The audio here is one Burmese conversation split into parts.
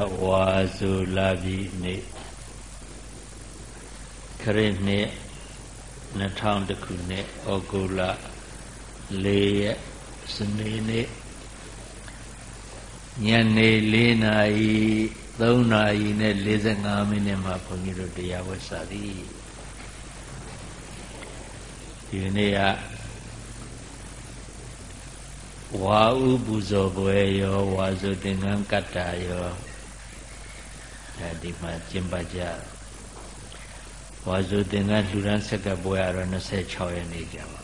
အဝါဆိုလာပြီနေ့ခရစ်နှစ်2000ခုနှစ်ဩဂုတ်လ4ရက်စနေနေ့ညနေ4နာရီ3နာရီနဲ့45မိနစ်မှာဘုန်းကြီးတို့တရားဝတ်စာသည်ဒီနေ့ကဝါဥပူဇော်ပွဲရောဝါစုသင်္ကန်းကတ္တာရောအဲ ဒီမှာကျင့်ပကြဝါစုသင်္ကန်းလှူဒန်းဆက်ကပွဲကတော့26ရက်နေ့ကြပါ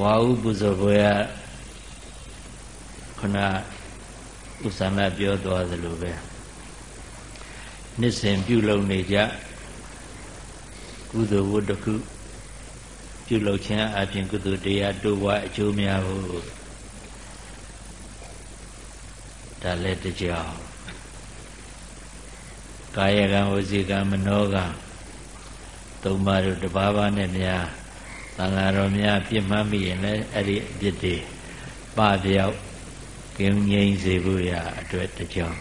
ဝါဥပူဇော်ပွဲကခုနဥစ္စာနာပြောသွားသလိုပဲနှစ်စဉ်ပြုလုပ်နေကြကုသိုလ်ဝတ္တခုပြုလုပ်ခြင်းအပြင်ကုသိုလ်တရားတိုးပွားအကျိုးများဖို့ဒါလည်းတကြောင် ကာယကံဝစီကံမနောကံသုံးပါးတို့တပါးပါးနဲ့များသံဃာတော်များပြစ်မှတ်မိရင်လည်းအဲ့ဒီအပြစ်တွေပပြောက်ကင်းငြိမ်းစေဖို့ရအတွက်တကြောင်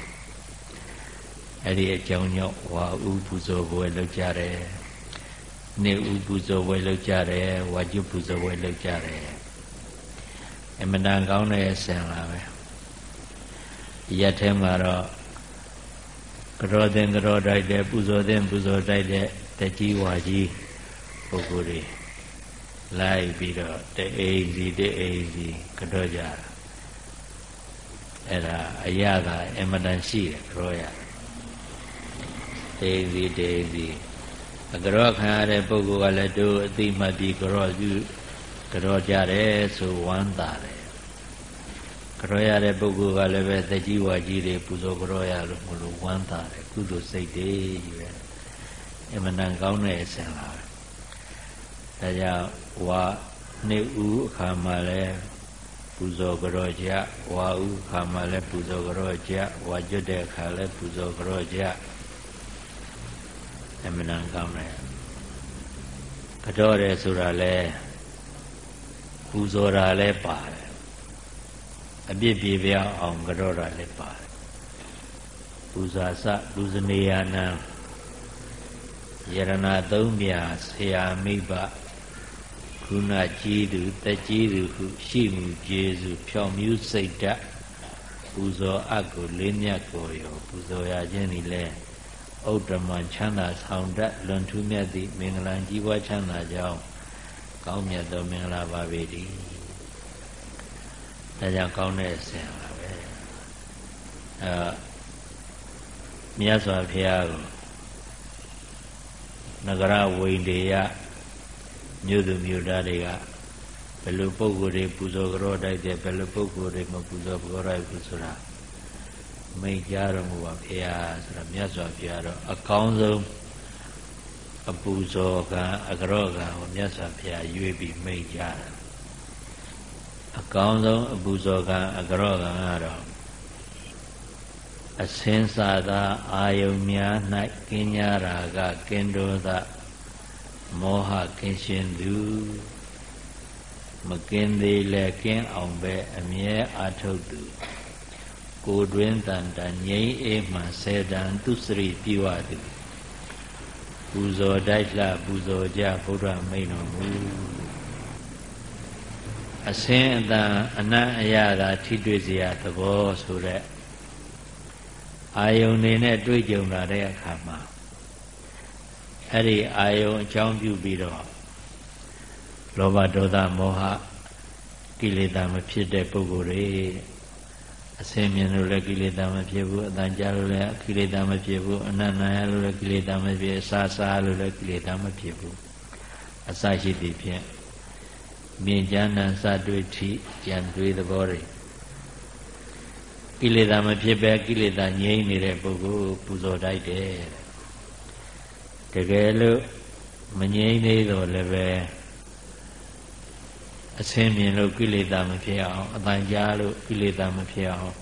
အဲ့ဒီအကြောင်းကြောင့်ဝါဥပူဇော်ပွဲလုပ်ကြတယ်နေဥပူဇော်ပွဲလုပ်ကြတယ်ဝါကျွပူဇော်ပွဲလုပ်ကြတယ်အမနာကောင်းတဲ့အဆင်လာပဲရက်ထဲမှာတော့ ကြောတဲ့ကြောတိုက်တဲ့ပူဇော်တဲ့ပူဇော်တိုက်တဲ့တကြီးဝါကြီးပုဂ္ဂိုလ်တွေလိုက်ပြီးတော့တအိမ်စီတအိမ်စီကြောကြတာအဲ့ဒါအရသာအမတန်ရှိတယ်ကြောရတအိမ်စီတအိမ်စီအကြောခံရတဲ့ပုဂ္ဂိုလ်ကလည်းတို့အသိမှတ်ပြီးကြောပြုကြောကြတယ်ဆိုဝမ်းသာတယ် ကြောရတဲ့ပုဂ္ဂိုလ်ကလည်းပဲတကြီးဝါကြီးတွေပူဇော်ကြောရလို့မလို့ဝမ်းသာတယ်ကုသိုလ်စိတ်တွေကြီးပဲအမှန်တန်ကောင်းတဲ့အစဉ်လာပဲဒါကြောင့်ဝါနှစ်ဦးအခါမှာလည်းပူဇော်ကြောကြဝါဦးအခါမှာလည်းပူဇော်ကြောကြဝါကျွတ်တဲ့အခါလည်းပူဇော်ကြောကြအမှန်တန်ကောင်းတယ်ကြောတယ်ဆိုတာလဲပူဇော်တာလဲပါတယ် အပြစ်ပြေပြအောင်ကြောတာလည်းပါတယ်ပူဇာစလူဇနေယနာယရဏသုံးပြဆရာမိဘခုနကြီးသူတက်ကြီးသူဟုရှိမှုကျေစုဖြောင်မြူးစိတ်ဓာတ်ပူဇော်အပ်ကိုလေးမြတ်ကိုရောပူဇော်ရခြင်းသည်လဲဥဒ္ဓမချမ်းသာဆောင်တတ်လွန်ထူးမြတ်သည့်မင်္ဂလာကြီးပွားချမ်းသာကြောင်းကောင်းမြတ်သောမင်္ဂလာပါပေတည်း ဒါကြောင့်ကောင်းတဲ့အစဉ်ပါပဲအဲမြတ်စွာဘုရားကိုနဂရဝိန္ဒေယမြို့သူမြို့သားတွေကဘယ်လိုပုံကိုယ်တွေပူဇော်ကြောတိုက်တယ်ဘယ်လိုပုံကိုယ်တွေမပူဇော်ကြောတိုက်ဘူးဆိုတာမိတ်ကြတော်မူပါဘုရားဆိုတာမြတ်စွာဘုရားတော့အကောင်းဆုံးအပူဇော်ကအကြောကံကိုမြတ်စွာဘုရားရွေးပြီးမိတ်ကြတာ အကောင်းဆုံးအပူဇော်ကအကြောကံကတော့အစင်းစာသာအာယုံများ၌ကင်းညာရာကကင်းတော်သာမောဟကင်းရှင်းသူမကင်းသေးလဲကင်းအောင်ပဲအမြဲအာထုတ်သူကိုတွင်တန်တငြိမ်းအေးမှဆယ်တန်သူစရိပြဝသူပူဇော်တိုက်လှပူဇော်ကြဘုရားမိန်တော်မူ အစင်းအတန်အနံ့အရသာထိတွေ့စရာသဘောဆိုတဲ့အာယုန်နေနဲ့တွေ့ကြုံလာတဲ့အခါမှာအဲ့ဒီအာယုန်အကြောင်းပြုပြီးတော့လောဘဒေါသမောဟကိလေသာမဖြစ်တဲ့ပုဂ္ဂိုလ်တွေအစင်မြင်လို့လည်းကိလေသာမဖြစ်ဘူးအတန်ကြာလို့လည်းကိလေသာမဖြစ်ဘူးအနန္တရလို့လည်းကိလေသာမဖြစ်အစာစားလို့လည်းကိလေသာမဖြစ်ဘူးအစာရှိသည်ဖြင့် မြင်ကြနံစတွေ့ထိကြံတွေးသဘောတွေကိလေသာမဖြစ်ပဲကိလေသာငြိမ်းနေတဲ့ပုဂ္ဂိုလ်ပူဇော်တိုက်တယ်တကယ်လို့မငြိမ်းသေးတော့လည်းပဲအစင်းမြင်လို့ကိလေသာမဖြစ်အောင်အတန်ကြားလို့ကိလေသာမဖြစ်အောင်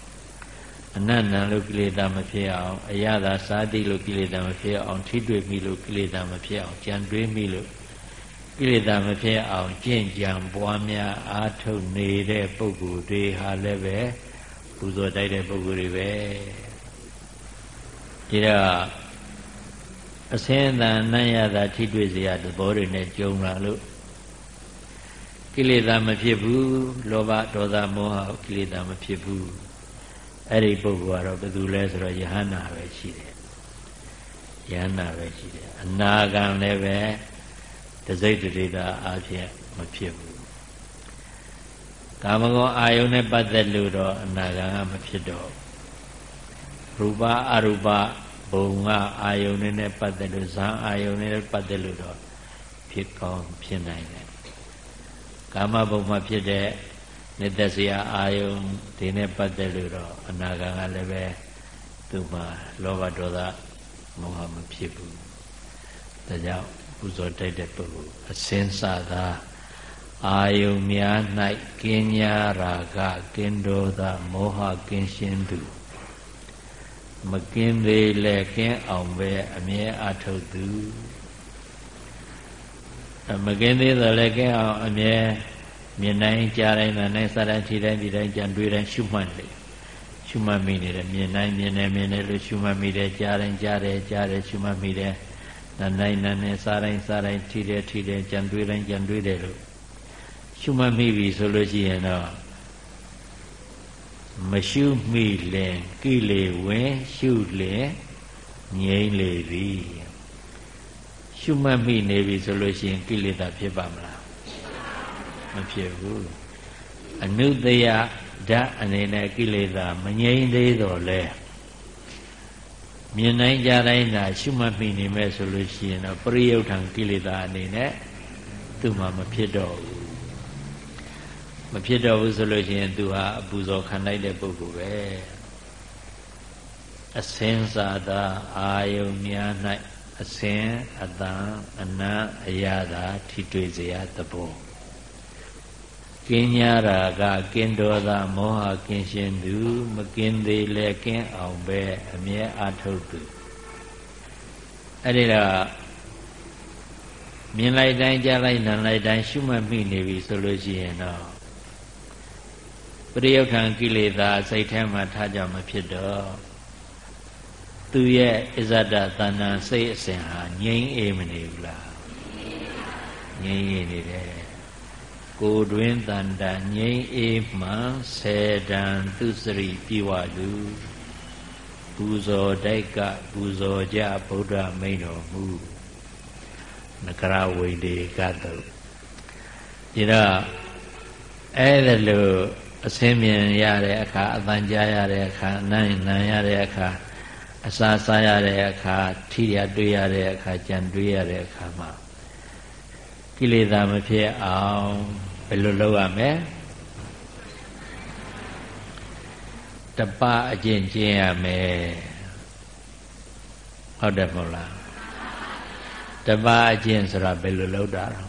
အနတ်နံလို့ကိလေသာမဖြစ်အောင်အရသာစားတိလို့ကိလေသာမဖြစ်အောင်ထိတွေ့မိလို့ကိလေသာမဖြစ်အောင်ကြံတွေးမိလို့ ကိလေသာမဖြစ်အောင်ကြင့်ကြံပွားများအားထုတ်နေတဲ့ပုဂ္ဂိုလ်တွေဟာလည်းပဲပူဇော်တိုက်တဲ့ပုဂ္ဂိုလ်တွေပဲဒီတော့အစင်းတန်နတ်ရတာထိတွေ့စရာသဘောတွေနဲ့ကြုံလာလို့ကိလေသာမဖြစ်ဘူးလောဘဒေါသမောဟကိလေသာမဖြစ်ဘူးအဲ့ဒီပုဂ္ဂိုလ်ကတော့ဘယ်သူလဲဆိုတော့ယဟန္တာပဲရှိတယ်ယဟန္တာပဲရှိတယ်အနာဂံလည်းပဲ တစိတ်တရေတာအဖြစ်မဖြစ်ဘူးကာမဂုဏ်အာယုန်နဲ့ပတ်သက်လို့တော့အနာဂံကမဖြစ်တော့ရူပအရူပဘုံကအာယုန်နဲ့ပတ်သက်လို့ဇံအာယုန်နဲ့ပတ်သက်လို့တော့ဖြစ်ကောင်းဖြစ်နိုင်တယ်ကာမဘုံမှာဖြစ်တဲ့နေသက်စရာအာယုန်ဒီနဲ့ပတ်သက်လို့တော့အနာဂံကလည်းပဲသူ့မှာလောဘဒေါသမောဟမဖြစ်ဘူးဒါကြောင့် ပူဇော်တိုက်တဲ့ပုဂ္ဂိုလ်အစင်းစသာအာယုန်များ၌ကင်းညာရာဂကင်းဒေါသမောဟကင်းရှင်းသူမကင်းသေးလဲကင်းအောင်ပဲအမြဲအထုတ်သူမကင်းသေးတော့လည်းကင်းအောင်အမြဲမြင်တိုင်းကြားတိုင်းနားတိုင်းစားတိုင်းထိတိုင်းဒီတိုင်းကြံတွေးတိုင်းရှုမှတ်လေရှုမှတ်မိနေတယ်မြင်တိုင်းမြင်တယ်မြင်တယ်လို့ရှုမှတ်မိတယ်ကြားတိုင်းကြားတယ်ကြားတယ်ရှုမှတ်မိတယ် နားတိုင်းနားတိုင်းစားတိုင်းစားတိုင်းထိတယ်ထိတယ်ကြံတွေးတိုင်းကြံတွေးတယ်လို့ရှုမှတ်မိပြီဆိုလို့ရှိရင်တော့မရှုမိလင်ကိလေဝင်ရှုလင်ငြိမ့်လေပြီရှုမှတ်မိနေပြီဆိုလို့ရှိရင်ကိလေသာဖြစ်ပါမလားမဖြစ်ဘူးအနုတယဓာတ်အနေနဲ့ကိလေသာမငြိမ့်သေးတော့လဲ မြင်နိုင်ကြတိုင်းသာရှုမှတ်မိနေမဲ့ဆိုလို့ရှိရင်တော့ပရိယုထံကိလေသာအနေနဲ့သူ့မှာမဖြစ်တော့ဘူးမဖြစ်တော့ဘူးဆိုလို့ရှိရင်သူဟာအပူဇော်ခံလိုက်တဲ့ပုဂ္ဂိုလ်ပဲအစင်းစာသာအာယုန်များ၌အစင်းအတန်အနံ့အရသာထိတွေ့เสียသဘော ကင်းညာရာကကင်းတော်သာမောဟကင်းရှင်းသူ မကင်းသေးလဲကင်းအောင်ပဲအမြဲအထုတ်သူအဲ့ဒီတော့မြင်လိုက်တိုင်းကြားလိုက်နားလိုက်တိုင်းရှုမှတ်မိနေပြီဆိုလို့ရှိရင်တော့ပရိယုထံကိလေသာစိတ်ထဲမှာထားကြမဖြစ်တော့သူရဲ့အဇဒတဏ္ဏစိတ်အစဉ်ဟာငြိမ်းအေးမနေဘူးလားငြိမ်းအေးနေတယ် ကိုတွင်တန်တာငြိမ်းအေးမှဆေတံသူစရိပြေဝလူပူဇော်တိုက်ကပူဇော်ကြဗုဒ္ဓမိန်တော်မူနကရဝိတေကတုဒီတော့အဲ့ဒါလို့အစင်းမြင်ရတဲ့အခါအတန်ကြားရတဲ့အခါနမ်းနမ်းရတဲ့အခါအစာစားရတဲ့အခါထိရတွေ့ရတဲ့အခါကြံတွေ့ရတဲ့အခါမှာကိလေသာမဖြစ်အောင်ဘ ယ်လိုလုပ်ရမလဲတပအကျင့်ကျင့်ရမယ်ဟုတ်တယ်မဟုတ်လားတပအကျင့်ဆိုတာဘယ်လိုလုပ်တာလဲ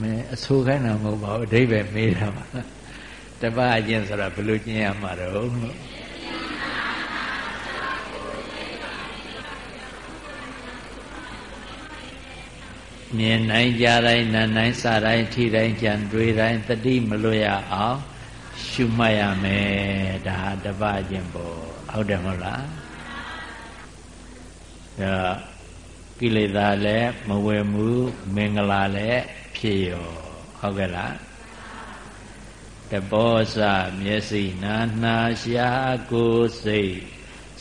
မဲအဆိုခိုင်းတာမဟုတ်ပါဘူးအဓိပ္ပာယ်မေးတာပါ တပအကျင့်ဆိုတာဘယ်လိုကျင့်ရမှာတော့လို့မြင်နိုင်ကြတိုင်းနားနိုင်စတိုင်းထိတိုင်းကြံတွေးတိုင်းတတိမလွတ်ရအောင်ရှုမှတ်ရမယ်ဒါဟာတပအကျင့်ပေါ့ဟုတ်တယ်မဟုတ်လားဒါကိလေသာလည်းမဝယ်မှုမင်္ဂလာလည်းဖြစ်ရောဟုတ်ကဲ့လား တဘောစမျက်စိနာနာရှာကိုစိတ်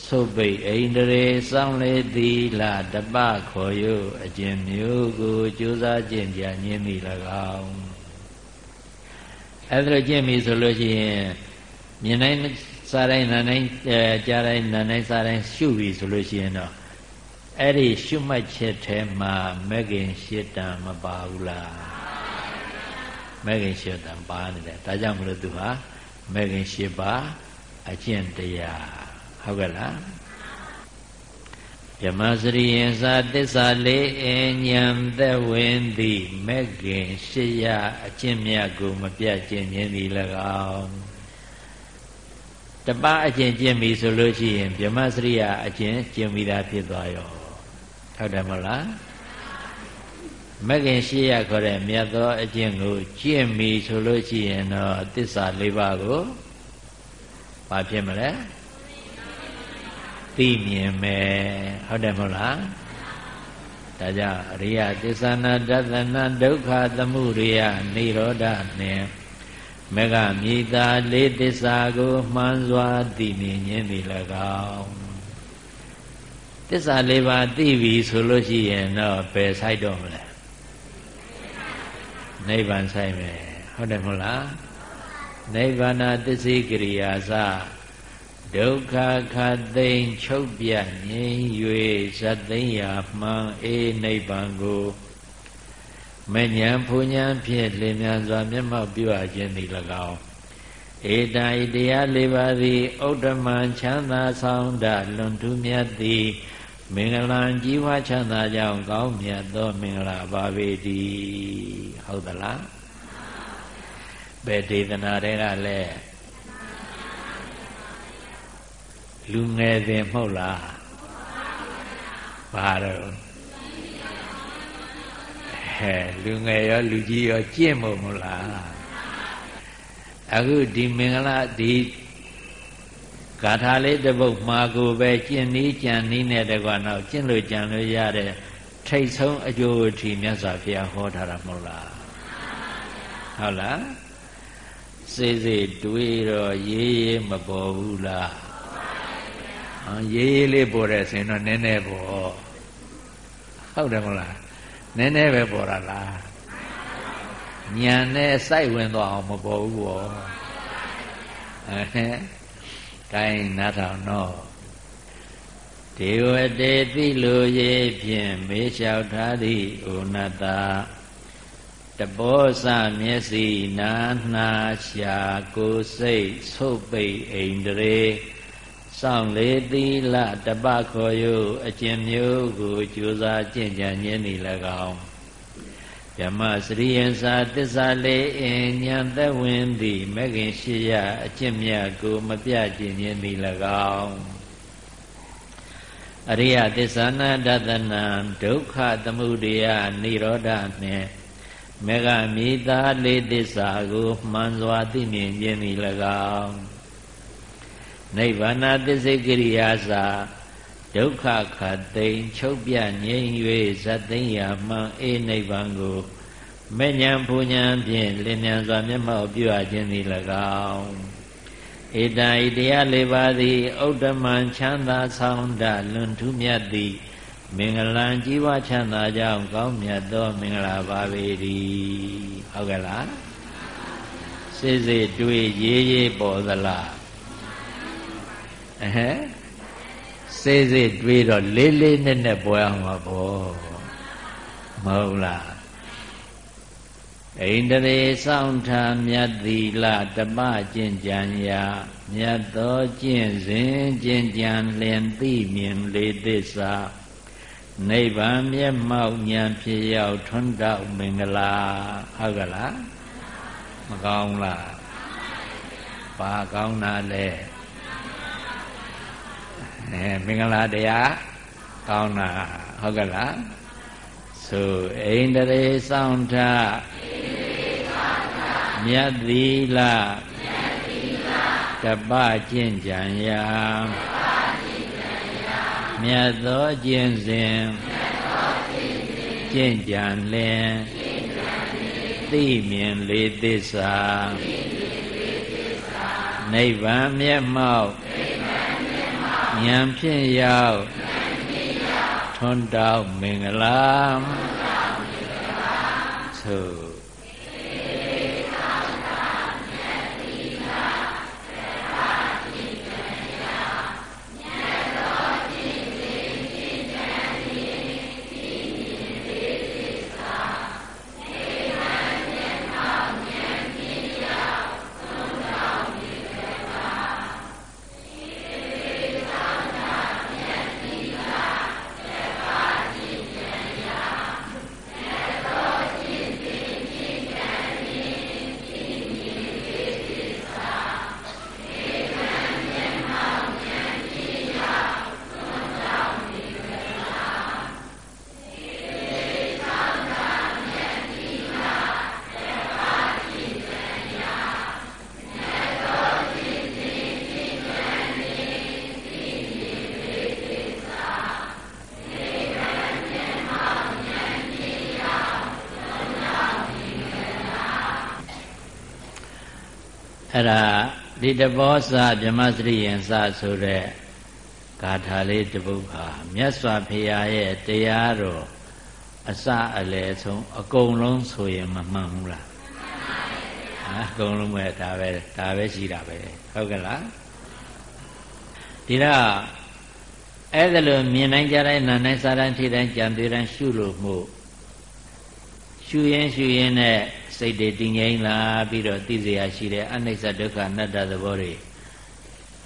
သုတ်ပိတ်အိန္ဒြေစောင်းလေသီလတပခေါ်ယုအကျင့်မျိုးကိုကြိုးစားကျင့်ကြညင်းမိ၎င်းအဲ့ဒါကျင့်ပြီဆိုလို့ရှိရင်မြင်တိုင်းစားတိုင်းနားတိုင်းကြားတိုင်းနားတိုင်းစားတိုင်းရှုပြီဆိုလို့ရှိရင်တော့အဲ့ဒီရှုမှတ်ချက်ထဲမှာမဂ္ဂင်ရှစ်တံမပါဘူးလား မဂ္ဂင်ရှစ်တံပါနေတယ်ဒါကြောင့်မလို့သူဟာမဂ္ဂင်ရှစ်ပါအကျင့်တရားဟုတ်ကဲ့လားယမစရိယင်စာတစ္ဆာလေးအဉံသက်ဝင်သည်မဂ္ဂင်ရှစ်ရအကျင့်မြတ်ကိုမပြတ်ကျင့်ခြင်းသည်၎င်းတတပအကျင့်ကျင့်ပြီဆိုလို့ရှိရင်ဗြဟ္မစရိယအကျင့်ကျင့်ပြီးသားဖြစ်သွားရောဟုတ်တယ်မဟုတ်လား မဂ္ဂင်ရှိရခေါ်တဲ့မြတ်သောအကျင့်ကိုကျင့်ပြီဆိုလို့ရှိရင်တော့သစ္စာ၄ပါးကိုဘာဖြစ်မလဲသိမြင်မယ်ဟုတ်တယ်မဟုတ်လားဒါကြောင့်အရိယသစ္ဆနာတသနာဒုက္ခသမှုရိယនិရောဓနှင့်မေဃမြေသာလေးသစ္စာကိုမှန်စွာသိမြင်ခြင်းသည်၎င်းသစ္စာလေးပါးသိပြီဆိုလို့ရှိရင်တော့ပယ်ဆိုင်တော့မလဲ နိဗ္ဗာန်ဆိုင်မယ်ဟုတ်တယ်မဟုတ်လားနိဗ္ဗာန်သစ္စေကရိယာစဒုက္ခခသိမ့်ချုပ်ပြငြိမ်း၍ဇတ်သိမ့်ရာမှန်အေးနိဗ္ဗာန်ကိုမဉဏ်ဖူဉဏ်ဖြင့်လင်းမြန်စွာမျက်မှောက်ပြုအပ်ခြင်းသည်၎င်းဧတံဤတရားလေးပါးသည်ဥဒ္ဓမံချမ်းသာဆောင်တလွန်ထူးမြတ်သည် မင်္ဂလာကြီးပွားချမ်းသာကြောင်းကောင်းမြတ်သောမင်္ဂလာပါပေတည်းဟုတ်သလားဘယ်ဒေသနာတွေကလည်းလူငယ်ပင်မဟုတ်လားဘာတော့ဟဲ့လူငယ်ရောလူကြီးရောကျင့်မို့မလားအခုဒီမင်္ဂလာဒီ ဂါထာလေးတစ်ပုဒ်မှာကိုပဲကျင့်နည်းကြံနည်းနဲ့တကွာတော့ကျင့်လို့ကြံလို့ရတဲ့ထိတ်ဆုံးအကျိုးအထီမြတ်စွာဘုရားဟောထားတာမဟုတ်လားဟုတ်လားစေစေတွေးတော့ရေးရေးမပေါ်ဘူးလားရေးရေးလေးပေါ်တဲ့ဆိုရင်တော့နည်းနည်းပေါ်ဟုတ်တယ်မဟုတ်လားနည်းနည်းပဲပေါ်တာလားညံနဲ့စိုက်ဝင်သွားအောင်မပေါ်ဘူးဘောအဲ ကိုင်းနားထောင်တော့ဒေဝတေတိလိုရေးဖြင့်မေးလျှောက်ထားသည့်ဩနတတဘောစမျက်စိနာနှာရှာကိုယ်စိတ်ဆုပ်ပိတ်အိန္ဒြေစောင့်လေသီလတပခေါ်ယုအကျင့်မျိုးကိုကြိုးစားကျင့်ကြံခြင်းဤ၎င်း ဓမ္မစရိယံစာတစ္ဆာလေးအင်ညံသက်ဝင်သည်မဂ္ဂင်ရှိရအကျင့်မြတ်ကိုမပြကျင်ခြင်းဤ၎င်းအရိယသစ္ဆာနာဒသနာဒုက္ခသမုဒယនិရောဓနှင့်မေဃမိသားလေးသစ္စာကိုမှန်စွာသိမြင်ခြင်းဤ၎င်းနိဗ္ဗာန်သစ္စိကရိယာစာ ဒုက္ခခသိင်ချုပ်ပြငြိမ်း၍ဇတ်သိမ်းရာမှန်အေးနိဗ္ဗာန်ကိုမဲ့ညာပူညာဖြင့်လင်းမြန်စွာမျက်မှောက်ပြုအပ်ခြင်းသည်၎င်းဧတံဤတရားလေးပါးသည်ဥဒ္ဓမံချမ်းသာဆောင်တလွန်ထူးမြတ်သည်မင်္ဂလာကြီးပွားချမ်းသာကြောင်းကောင်းမြတ်သောမင်္ဂလာပါပေ၏ဟုတ်ကဲ့လားစိစိတွေ့ရေးရေးပေါ်သလားအဟဲ စိစိတွေးတော့လေးလေးနက်နက်ပေါ်အောင်ပါဘောမဟုတ်လားဣန္ဒြေဆောင်ထားမြတ်သီလတပကျင့်ကြံရာမြတ်သောကျင့်စဉ်ကျင့်ကြံလျင်သိမြင်လေသစ္စာနိဗ္ဗာန်မျက်မှောက်ဉာဏ်ဖြစ်ရောက်ထွန်းတောက်မင်္ဂလာဟုတ်ကလားမကောင်းလားဘာကောင်းတာလဲ အဲမင်္ဂလာတရားကောင်းတာဟုတ်ကလားဆိုဣန္ဒြေဆောင်ထမြတ်သီလတပကျင့်ကြံရာမြတ်သောကျင့်စဉ်ကျင့်ကြံလင်သိမြင်လေသစ္စာနိဗ္ဗာန်မျက်မှောက် ဉာဏ်ဖြင့်ရောက်ထွန်းတောက်မင်္ဂလာသို့ အဲ့ဒါဒီတဘောစဗြဟ္မစရိယံစဆိုတဲ့ဂါထာလေးတပုဒ်ဟာမြတ်စွာဘုရားရဲ့တရားတော်အစအလယ်ဆုံးအကုန်လုံးဆိုရင်မမှန်ဘူးလားအကုန်လုံးပဲဒါပဲဒါပဲရှိတာပဲဟုတ်ကဲ့လားဒီတော့အဲ့ဒါလိုမြင်နိုင်ကြတဲ့နာနိုင်စားတိုင်းထိတိုင်းကြံသေးတိုင်းရှုလို့မှု ရှုရင်ရှုရင်နဲ့စိတ်တွေတည်ငြိမ်လာပြီးတော့သိစရာရှိတဲ့အနိစ္စဒုက္ခအနတ္တသဘောတွေ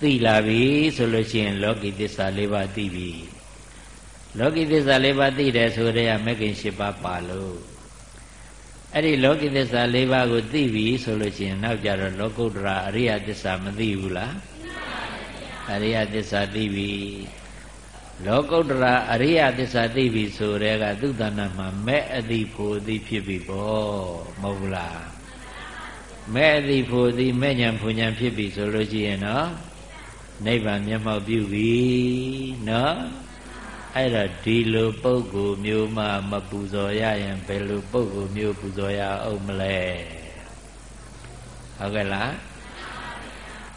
သိလာပြီဆိုလို့ရှိရင် လောကီသစ္စာ၄ပါးသိပြီလောကီသစ္စာ၄ပါးသိတယ်ဆိုတဲ့ကမဂ္ဂင်၈ပါးပါလို့အဲ့ဒီလောကီသစ္စာ၄ပါးကိုသိပြီဆိုလို့ရှိရင်နောက်ကြတော့လောကုတ္တရာအရိယသစ္စာမသိဘူးလားအရိယသစ္စာသိပြီ လောကုတ္တရာအရိယသစ္စာသိပြီဆိုတဲ့ကသူတဏ္ဍမှာမဲ့အတိဖို့အတိဖြစ်ပြီပေါ့မဟုတ်ဘူးလားမဲ့အတိဖို့အတိမဲ့ညာဖူညာဖြစ်ပြီဆိုလို့ရှိရင်တော့နိဗ္ဗာန်မျက်မှောက်ပြုပြီနော်အဲ့တော့ဒီလိုပုဂ္ဂိုလ်မျိုးမှမပူဇော်ရရင်ဘယ်လိုပုဂ္ဂိုလ်မျိုးပူဇော်ရအောင်မလဲဟုတ်ကဲ့လား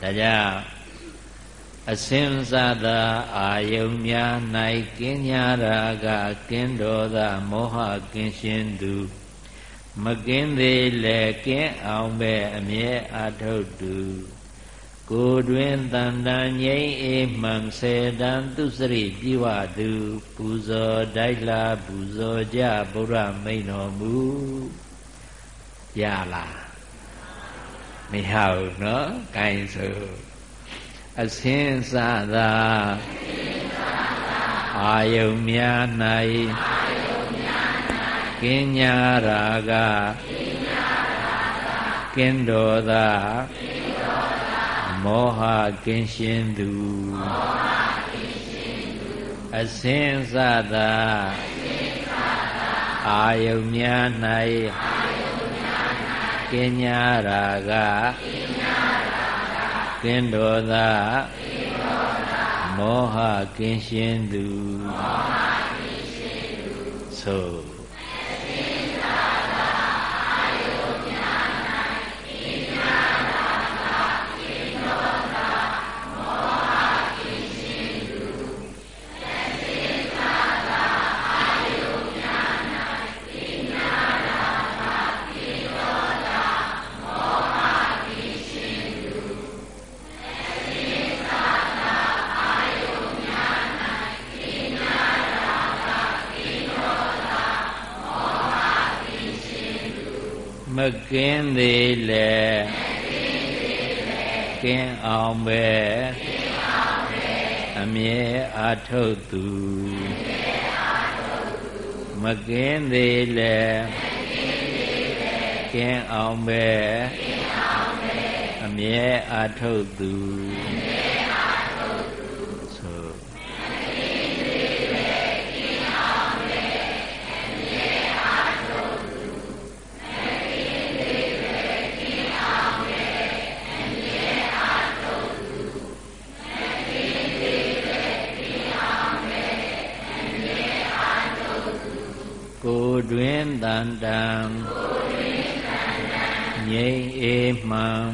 ဒါကြောင့် အစင်စသာအာယုံများ၌ကင်းညာရာကကင်းတော်သာမောဟကင်းရှင်းသူမကင်းသေးလေကင်းအောင်ပဲအမြဲအာထုတ်သူကိုတွင်တန်တန်ငြိမ့်အေးမှန်စေတံသူစရိပြဝသူပူဇော်တိုက်လာပူဇော်ကြဗုဒ္ဓမိန်တော်မူရလားမရဘူးเนาะ gain ဆို အစင်းစသာအာယုံများ၌ကင်းညာရာကကင်းတော်သာမောဟကင်းရှင်းသူအစင်းစသာအာယုံများ၌ကင်းညာရာကကင်း တော်သာမောဟကင်းရှင်းသူသို့ ကင်းသေးလေကင်းအောင်ပဲအမြဲအာထုတ်သူမကင်းသေးလေကင်းအောင်ပဲအမြဲအာထုတ်သူ တွင်တန်တံငြိမ်အေမှန်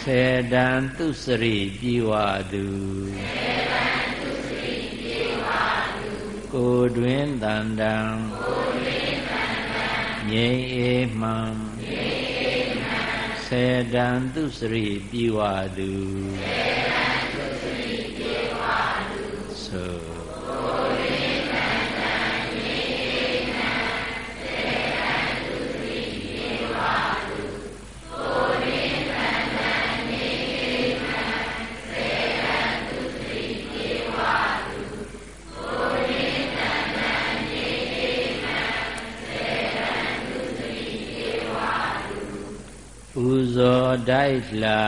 စေတံသူစရိပြေဝသူကိုတွင်တန်တံငြိမ်အေမှန်စေတံသူစရိပြေဝသူ တိုက်လာ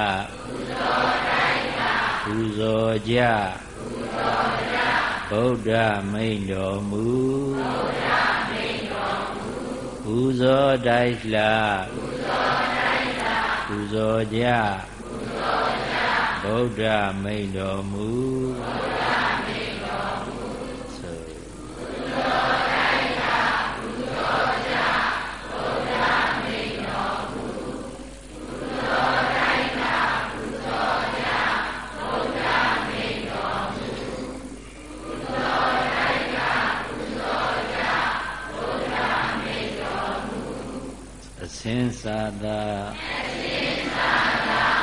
ပူဇော်ကြဗုဒ္ဓမိန်တော်မူပူဇော်တိုက်လာပူဇော်ကြဗုဒ္ဓမိန်တော်မူ င်စာသာအရှင်သာသာ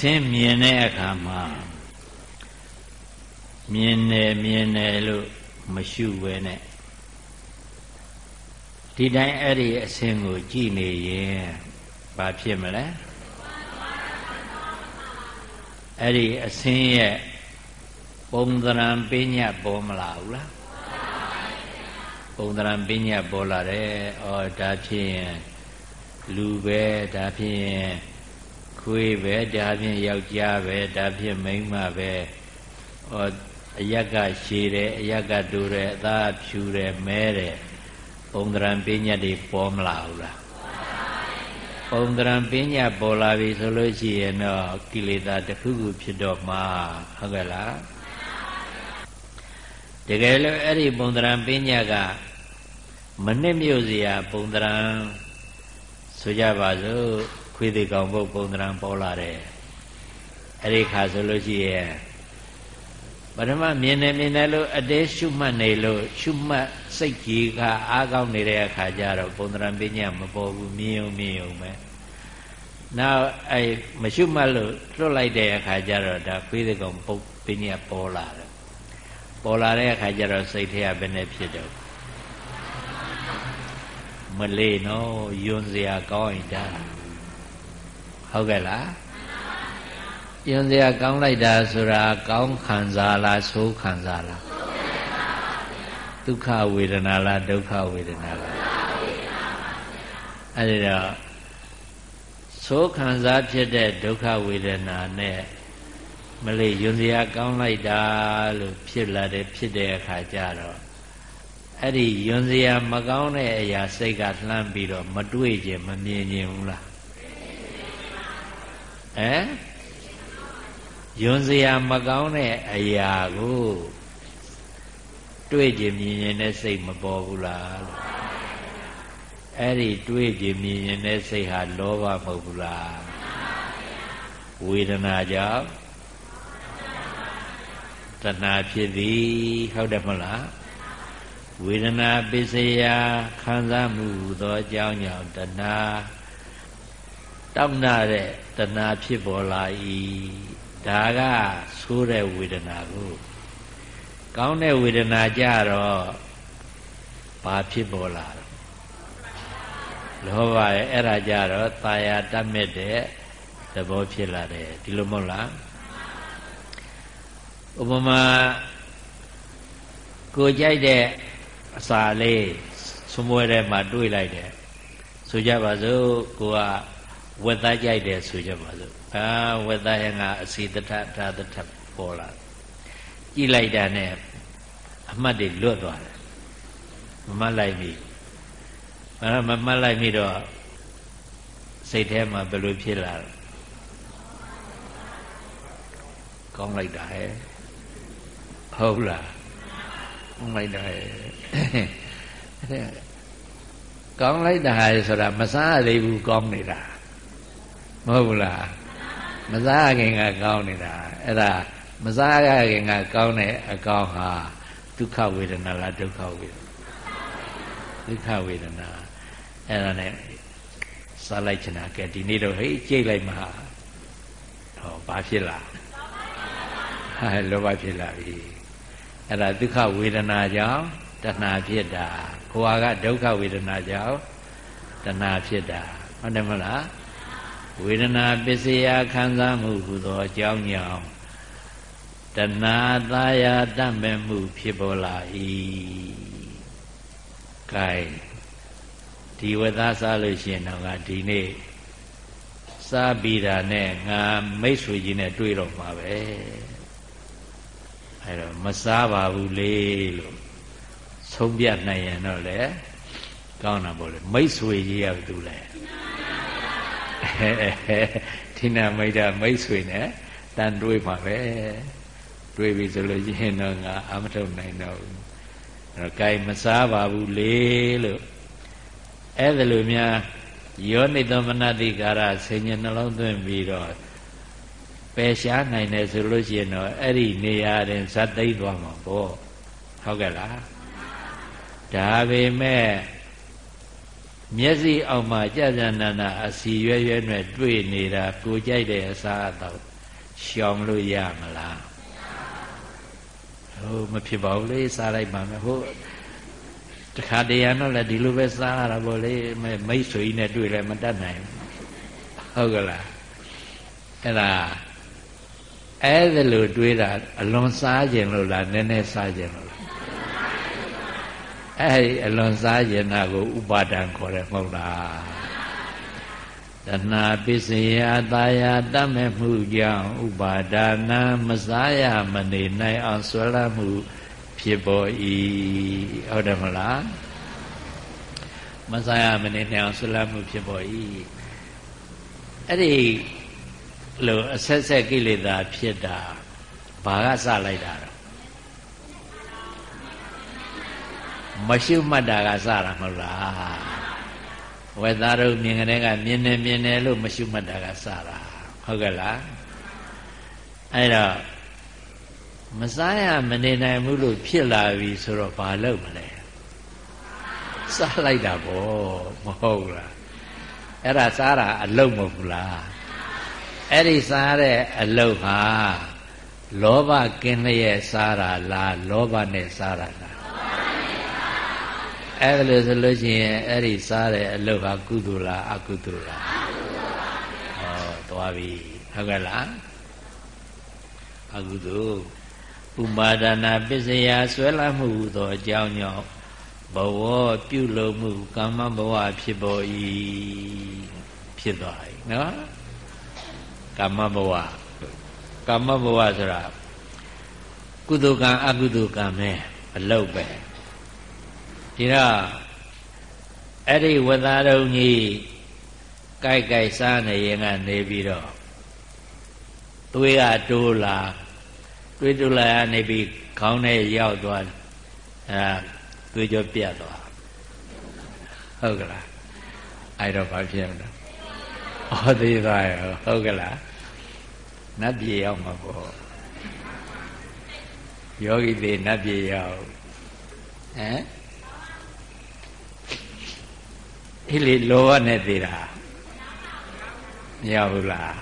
အစင်းမြင်တဲ့အခါမှာမြင်တယ်မြင်တယ်လို့မရှုဘဲနဲ့ဒီတိုင်းအဲ့ဒီအစင်းကိုကြည့်နေရင်ဘာဖြစ်မလဲအဲ့ဒီအစင်းရဲ့ပုံသဏ္ဍာန်ပညာပေါ်မလာဘူးလားပုံသဏ္ဍာန်ပညာပေါ်လာတယ်ဩဒါဖြစ်ရင်လူပဲဒါဖြင့် ခွေးပဲဒါဖြင့်ယောက်ျားပဲဒါဖြင့်မိန်းမပဲဟောအယက်ကရှည်တယ်အယက်ကတူတယ်အသားဖြူတယ်မဲတယ်ပုံသဏ္ဍာန်ပညာတွေပေါ်မလာဘူးလားပုံသဏ္ဍာန်ပညာပေါ်လာပြီဆိုလို့ရှိရင်တော့ကိလေသာတစ်ခုခုဖြစ်တော့မှာဟုတ်ကဲ့လားတကယ်လို့အဲ့ဒီပုံသဏ္ဍာန်ပညာကမနစ်မြို့စရာပုံသဏ္ဍာန်ဆိုကြပါစို့ ခွေးသေးကောင်ပုတ်ပုံသဏ္ဍာန်ပေါ်လာတယ်အဲ့ဒီခါဆိုလို့ရှိရင်ပထမမြင်နေမြင်တယ်လို့အတဲရှုမှတ်နေလို့ရှုမှတ်စိတ်ကြီးကအားကောင်းနေတဲ့အခါကျတော့ပုံသဏ္ဍာန်ပညာမပေါ်ဘူးမြင်ုံမြင်ုံပဲနောက်အဲမရှုမှတ်လို့လွတ်လိုက်တဲ့အခါကျတော့ဒါခွေးသေးကောင်ပုတ်ပညာပေါ်လာတယ်ပေါ်လာတဲ့အခါကျတော့စိတ်ထဲကဘယ်နဲ့ဖြစ်တော့မလေးနော်ယွန်စရာကောင်းရင်ဒါ ဟုတ်ကဲ့လားယွန်စရာကောင်းလိုက်တာဆိုတာကောင်းခံစားလားဆိုးခံစားလားဒုက္ခဝေဒနာလားဒုက္ခဝေဒနာလားအဲ့ဒါဆိုးခံစားဖြစ်တဲ့ဒုက္ခဝေဒနာနဲ့မလေးယွန်စရာကောင်းလိုက်တာလို့ဖြစ်လာတယ်ဖြစ်တဲ့အခါကျတော့အဲ့ဒီယွန်စရာမကောင်းတဲ့အရာစိတ်ကလှမ်းပြီးတော့မတွေ့ခြင်းမမြင်ခြင်းဘူးလား ဟမ်ယွန်စရာမကောင်းတဲ့အရာကိုတွေ့ခြင်းမြင်ခြင်းနဲ့စိတ်မပေါ်ဘူးလားအဲ့ဒီတွေ့ခြင်းမြင်ခြင်းနဲ့စိတ်ဟာလောဘမဟုတ်ဘူးလားဝေဒနာကြောင့်တဏှာဖြစ်သည်ဟုတ်တယ်မဟုတ်လားဝေဒနာပစ္စယခံစားမှုသောအကြောင်းကြောင့်တဏှာတောက်နာတဲ့ တဏှာဖြစ်ပေါ်လာ၏ဒါကဆိုးတဲ့ဝေဒနာကိုကောင်းတဲ့ဝေဒနာကြတော့ဘာဖြစ်ပေါ်လာတော့လောဘရဲ့အဲ့ဒါကြတော့ตาရတတ်မြတ်တဲ့သဘောဖြစ်လာတယ်ဒီလိုမဟုတ်လားဥပမာကိုကြိုက်တဲ့အစာလေးသုံးပွဲထဲမှာတွေးလိုက်တယ်ဆိုကြပါစို့ကိုက ဝက်သားကြိုက်တယ်ဆိုကြပါစို့အာဝက်သားရဲ့ငါအစီတထထာတထပေါ်လာကြည့်လိုက်တာနဲ့အမှတ်တွေလွတ်သွားတယ်မမှတ်လိုက်ပြီမမမှတ်လိုက်ပြီတော့စိတ်ထဲမှာဘယ်လိုဖြစ်လာလဲကောင်းလိုက်တာဟဲ့ဟုတ်လားလိုက်တာကောင်းလိုက်တာဆိုတာမစားရသေးဘူးကောင်းနေတာ မဟုတ်ဘူးလားမစားခင်ကကောင်းနေတာအဲ့ဒါမစားရခင်ကကောင်းတဲ့အကောင်းဟာဒုက္ခဝေဒနာလားဒုက္ခဝေဒနာဒုက္ခဝေဒနာအဲ့ဒါနဲ့စားလိုက်ချင်တာကဲဒီနေ့တော့ဟေးကြိတ်လိုက်မှာဟောဘာဖြစ်လားဟာလောဘဖြစ်လာပြီအဲ့ဒါဒုက္ခဝေဒနာကြောင့်တဏှာဖြစ်တာကိုယ်ကဒုက္ခဝေဒနာကြောင့်တဏှာဖြစ်တာဟုတ်တယ်မလား ဝေဒနာပစ္စယခံစားမှုဟူသောအကြောင်းကြောင့်တဏှာသာယာတတ်မဲ့မှုဖြစ်ပေါ်လာ၏ကဲဒီဝသစားလို့ရှိရင်တော့ကဒီနေ့စားပြီးတာနဲ့ငါမိတ်ဆွေကြီးနဲ့တွေ့တော့မှာပဲအဲတော့မစားပါဘူးလေလို့ဆုံးပြနိုင်ရင်တော့လေကောင်းတာပေါ့လေမိတ်ဆွေကြီးရဘူးလဲ ဒီနာမိတ်တာမိတ်ဆွေနဲ့တန်တွေးမှာပဲတွေးပြီဆိုလို့ရင်တော့ငါအမထုတ်နိုင်တော့ဘူးအဲတော့ gain မစားပါဘူးလေလို့အဲ့ဒါလိုများယောနိသမနတိကာရဆင်ញနှလုံးသွင်းပြီးတော့ပယ်ရှားနိုင်တယ်ဆိုလို့ရှိရင်တော့အဲ့ဒီနေရာတွင်ဇတ်သိမ့်သွားမှာပေါ့ဟုတ်ကဲ့လားဒါပေမဲ့ မျက်စိအောက်မှာကြာကြာနာနာအစီရွဲရွဲနဲ့တွေ့နေတာကိုကြိုက်တဲ့အစားအသောက်ရှောင်လို့ရမလားဟုတ်မဖြစ်ပါဘူးလေစားလိုက်ပါမယ်ဟုတ်တခါတရံတော့လည်းဒီလိုပဲစားရတာပေါ့လေမိတ်ဆွေနဲ့တွေ့လည်းမတတ်နိုင်ဟုတ်ကလားအဲ့ဒါအဲ့ဒါလိုတွေးတာအလွန်စားခြင်းလို့လားနည်းနည်းစားခြင်းလို့လား အဲ့ဒီအလွန်စားခြင်းတာကိုဥပါဒံခေါ်တယ်မဟုတ်လားတဏှာပစ္စယတာယာတတ်မဲ့မှုကြောင့်ဥပါဒါနာမစားရမနေနိုင်အောင်ဆွဲလမ်းမှုဖြစ်ပေါ်၏ဟုတ်တယ်မလားမစားရမနေနိုင်အောင်ဆွဲလမ်းမှုဖြစ်ပေါ်၏အဲ့ဒီလို့အဆက်ဆက်ကိလေသာဖြစ်တာဘာကစလိုက်တာ မရှိမှတ်တာကစတာမဟုတ်လားဝေသားတို့မြင်ကလေးကမြင်နေမြင်နေလို့မရှိမှတ်တာကစတာဟုတ်ကဲ့လားအဲ့တော့မစားရမနေနိုင်ဘူးလို့ဖြစ်လာပြီဆိုတော့ဘာလုပ်မလဲစားလိုက်တာပေါ့မဟုတ်လားအဲ့ဒါစားတာအလုံးမဟုတ်ဘူးလားအဲ့ဒီစားတဲ့အလုတ်ဟာလောဘကင်းလျက်စားတာလားလောဘနဲ့စားတာလား အဲ့ဒါလို့ဆိုလို့ရှိရင်အဲ့ဒီစားတဲ့အလုတ်ဟာကုသိုလ်လားအကုသိုလ်လားဟောသွားပြီဟုတ်ကဲ့လားအကုသိုလ်ဥပါဒနာပစ္စယဆွဲလမ်းမှုသောအကြောင်းကြောင့်ဘဝပြုလုပ်မှုကာမဘဝဖြစ်ပေါ်၏ဖြစ်သွားပြီနော်ကာမဘဝကာမဘဝဆိုတာကုသိုလ်ကံအကုသိုလ်ကံပဲအလုတ်ပဲ ဒီတော့အဲ့ဒီဝသားတော်ကြီးကြိုက်ကြိုက်စားနေရင်ကနေပြီးတော့သွေးကတိုးလာသွေးတိုးလာရနေပြီးခေါင်းထဲရောက်သွားအဲသွေးကြောပြတ်သွားဟုတ်ကလားအဲ့တော့ဘာဖြစ်မလဲဩသေးသွားရောဟုတ်ကလားနတ်ပြည်ရောက်မှာပေါ့ယောဂီတွေနတ်ပြည်ရောက်ဟမ် ဟိလေလောဘနဲ့သေးတာမရောက်ဘူးလား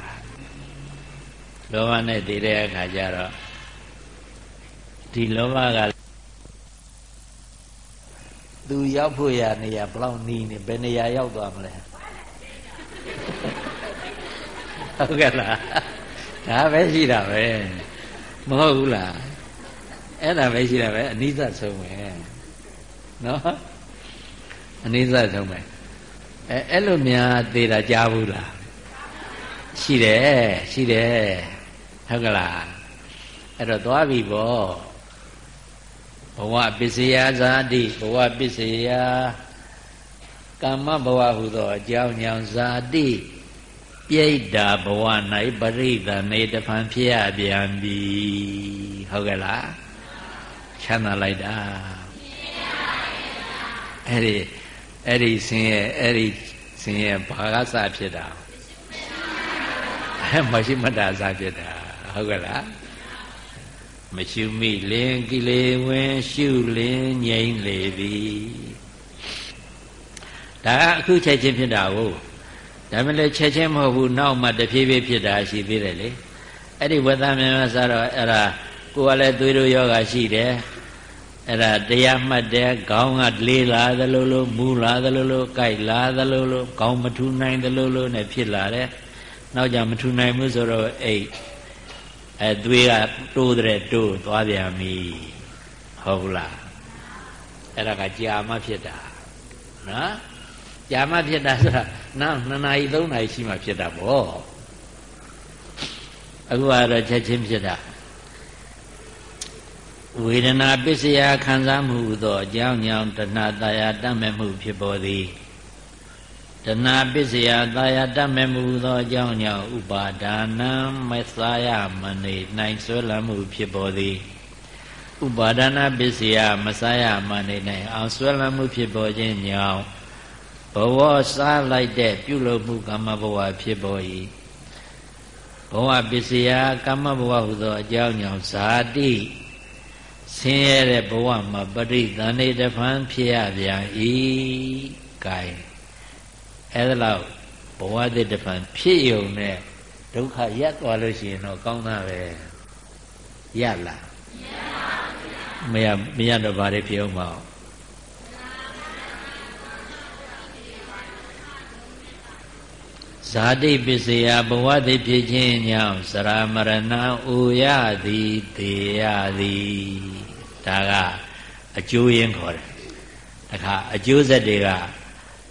လောဘနဲ့သေးတဲ့အခါကျတော့ဒီလောဘကသူရောက်ဖို့ရနေရဘလောက်နီးနေဘယ်နေရာရောက်သွားမလဲဟုတ်ကဲ့လားဒါပဲရှိတာပဲမဟုတ်ဘူးလားအဲ့ဒါပဲရှိတာပဲအနိစ္စဆုံးပဲနော်အနိစ္စဆုံးပဲ အဲအဲ့လိုများသေးတာကြားဘူးလားရှိတယ်ရှိတယ်ဟုတ်ကလားအဲ့တော့သွားပြီပေါ့ဘဝပစ္စယဇာတိဘဝပစ္စယကာမဘဝဟုသောအကြောင်းညောင်ဇာတိပြိတ္တာဘဝ၌ပရိသနေတဖန်ဖြစ်ရပြန်ပြီဟုတ်ကဲ့လားချမ်းသာလိုက်တာအဲ့ဒီ အဲ့ဒီဆင်းရဲအဲ့ဒီဆင်းရဲဘာကစဖြစ်တာအဲမရှိမတာစဖြစ်တာဟုတ်ကဲ့လားမရှိမိလင်ကိလေဝင်ရှုလင်ငြိမ့်လေသည်ဒါကအခုချက်ချင်းဖြစ်တာကိုဒါမှလည်းချက်ချင်းမဟုတ်ဘူးနောက်မှတဖြည်းဖြည်းဖြစ်တာရှိသေးတယ်လေအဲ့ဒီဝတ္တမြန်မစတော့အဲ့ဒါကိုယ်ကလည်းသွေးတို့ယောဂရှိတယ် အဲ့ဒါတရားမှတ်တယ်ခေါင်းကလေးလာသလိုလိုမူလာသလိုလိုကြိုက်လာသလိုလိုခေါင်းမထူနိုင်သလိုလိုနဲ့ဖြစ်လာတယ်နောက်ကြမထူနိုင်ဘူးဆိုတော့အိတ်အဲသွေးကတိုးတဲ့တိုးသွားပြန်ပြီဟုတ်လားအဲ့ဒါကကြာမှဖြစ်တာနော်ကြာမှဖြစ်တာဆိုတာနောက်2နာရီ3နာရီရှိမှဖြစ်တာပေါ့အခုကတော့ချက်ချင်းဖြစ်တာ ဝေဒနာပစ္စယခံစားမှုသောအကြောင်းကြောင့်တဏှာတာယာတတ်မဲ့မှုဖြစ်ပေါ်သည်တဏှာပစ္စယတာယာတတ်မဲ့မှုသောအကြောင်းကြောင့်ဥပါဒါနံမသာယမနေနိုင်ဆွဲလမ်းမှုဖြစ်ပေါ်သည်ဥပါဒနာပစ္စယမဆာယမနေနိုင်အောင်ဆွဲလမ်းမှုဖြစ်ပေါ်ခြင်းကြောင့်ဘဝစားလိုက်တဲ့ပြုလုပ်မှုကမ္မဘဝဖြစ်ပေါ်၏ဘဝပစ္စယကမ္မဘဝဟုသောအကြောင်းကြောင့်ဇာတိ ဆင်းရဲတဲ့ဘဝမှာပရိသန္ဓေတဖန်ဖြစ်ရပြန်၏ကဲအဲ့ဒါလောက်ဘဝသစ်တဖန်ဖြစ်ယုံနဲ့ဒုက္ခရပ်သွားလို့ရှိရင်တော့ကောင်းတာပဲရလားမရမရတော့ဘာတွေဖြစ်အောင်မအောင်ဇာတိပစ္စယဘဝတိဖြစ်ခြင်းကြောင့်စရာမရဏဥရသည်သေရသည် ဒါကအကျိုးရင်းခေါ်တယ်တခါအကျိုးဆက်တွေက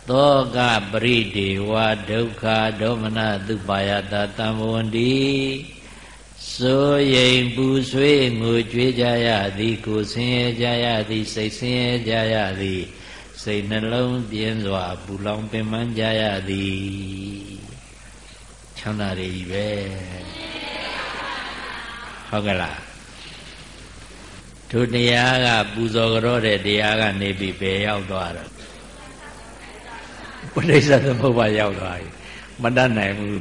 သောကပရိဒေဝဒုက္ခဒေါမနသုပါယတတံဝန္တိစိုးရိမ်ပူဆွေးငိုကြွေးကြရသည်ကိုဆင်းရဲကြရသည်စိတ်ဆင်းရဲကြရသည်စိတ်နှလုံးပြင်းစွာပူလောင်ပင်ပန်းကြရသည်ချမ်းသာတွေကြီးပဲဟုတ်ကဲ့လား သူတရားကပူဇော်ကြောတဲ့တရားကနေပြီးပဲရောက်သွားတော့ပဋိစ္စသမုပ္ပါရောက်သွားပြီမတတ်နိုင်ဘူး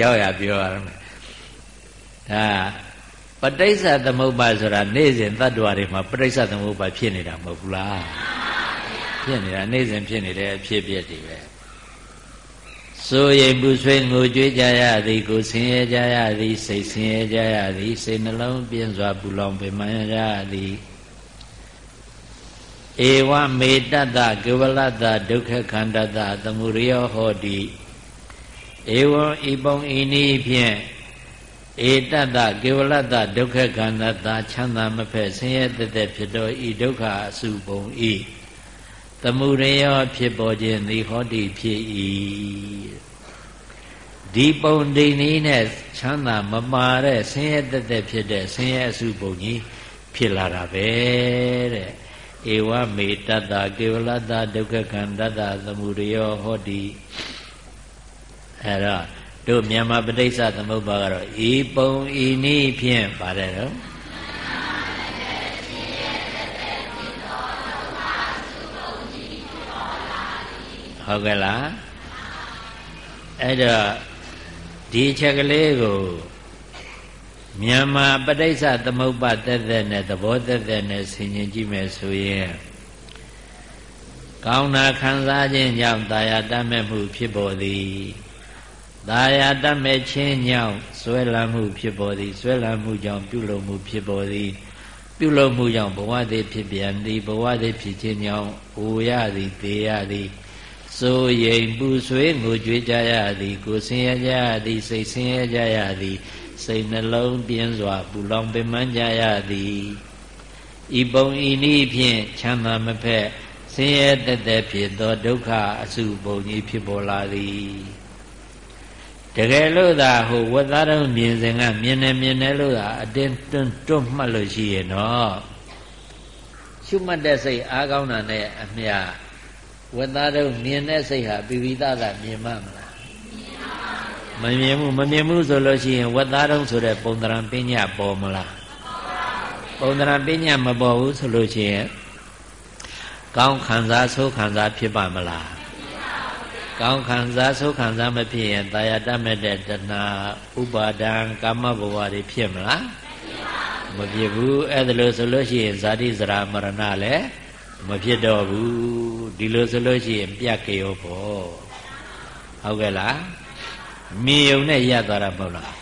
ရောက်ရပြောရမယ်ဒါပဋိစ္စသမုပ္ပါဆိုတာနေ့စဉ်တ attva တွေမှာပဋိစ္စသမုပ္ပါဖြစ်နေတာမဟုတ်ဘူးလားဖြစ်နေတာနေ့စဉ်ဖြစ်နေတဲ့အဖြစ်ပြက်တွေပဲ စိုးရိမ်ပူဆွေးငိုကြွေးကြရသည်ကိုဆင်းရဲကြရသည်စိတ်ဆင်းရဲကြရသည်စိတ်နှလုံးပြင်းစွာပူလောင်ပင်ပန်းရသည်ဧဝမေတ္တကေဝလတ္တဒုက္ခခန္တတသမုရိယဟောတိဧဝံဤပုံဤနည်းဖြင့်ဧတတ္တကေဝလတ္တဒုက္ခခန္တတချမ်းသာမဖက်ဆင်းရဲတသက်ဖြစ်သောဤဒုက္ခအစုပုံဤ သမုရိယဖြစ်ပေါ်ခြင်းသည်ဟောတိဖြစ်၏ဒီပုံဒီနည်းနဲ့ချမ်းသာမမာတဲ့ဆင်းရဲတသက်ဖြစ်တဲ့ဆင်းရဲအစုပုံကြီးဖြစ်လာတာပဲတဲ့ဧဝမေတ္တကေဝလတ္တဒုက္ခခန္တတသမုရိယဟောတိအဲ့တော့တို့မြန်မာပဋိစ္စသမုပ္ပါကတော့ဤပုံဤနည်းဖြင့်ပါတယ်နော် ဟုတ်ကဲ့လားအဲ့တော့ဒီချက်ကလေးကိုမြန်မာပဋိစ္စသမုပ္ပါတက်တဲ့နဲ့သဘောတက်တဲ့နဲ့ဆင်ញင်ကြည့်မယ်ဆိုရင်ကောင်းတာခံစားခြင်းကြောင့်တာယာတတ်မဲ့မှုဖြစ်ပေါ်သည်တာယာတတ်မဲ့ခြင်းကြောင့်ဆွဲလန်းမှုဖြစ်ပေါ်သည်ဆွဲလန်းမှုကြောင့်ပြုလုပ်မှုဖြစ်ပေါ်သည်ပြုလုပ်မှုကြောင့်ဘဝသည်ဖြစ်ပြန်သည်ဘဝသည်ဖြစ်ခြင်းကြောင့်အိုရသည်သေရသည် စိုးရိမ်ပူဆွေးငိုကြွေးကြရသည် ကိုဆင်းရဲကြရသည် စိတ်ဆင်းရဲကြရသည် စိတ်နှလုံးပြင်းစွာ ပူလောင်ပင်ပန်းကြရသည်ဤပုံဤနည်းဖြင့်ချမ်းသာမဖက်ဆင်းရဲတသက်ဖြစ်သောဒုက္ခအစုပုံကြီးဖြစ်ပေါ်လာသည်တကယ်လို့သာဟိုဝတ်သားတော်မြင်စဉ်ကမြင်နေမြင်နေလို့သာအတင်းတွန်းတွန်းမှတ်လို့ရှိရင်တော့ရှုမှတ်တဲ့စိတ်အားကောင်းတာနဲ့အမြ ဝတ်သားတို့မြင်တဲ့စိတ်ဟာပိပိသသာမြင်မှမလားမမြင်ဘူးမမြင်ဘူးဆိုလို့ရှိရင်ဝတ်သားတုံးဆိုတဲ့ပုံသဏ္ဍာန်ပညာပေါ်မလားပုံသဏ္ဍာန်ပညာမပေါ်ဘူးဆိုလို့ရှိရင်ကောင်းခံစားဆိုးခံစားဖြစ်ပါမလားကောင်းခံစားဆိုးခံစားမဖြစ်ရင်တာယာတတ်မဲ့တဲ့တဏှာဥပါဒံကာမဘဝတွေဖြစ်မလားမဖြစ်ဘူးအဲ့ဒါလို့ဆိုလို့ရှိရင်ဇာတိဇရာမရဏလည်းမဖြစ်တော့ဘူး ဒီလိုဆိုလို့ရှိရင်ပြတ်ကြရောပေါ့ဟုတ်ကဲ့လားမြင်ုံနဲ့ရသွားတာမဟုတ်လား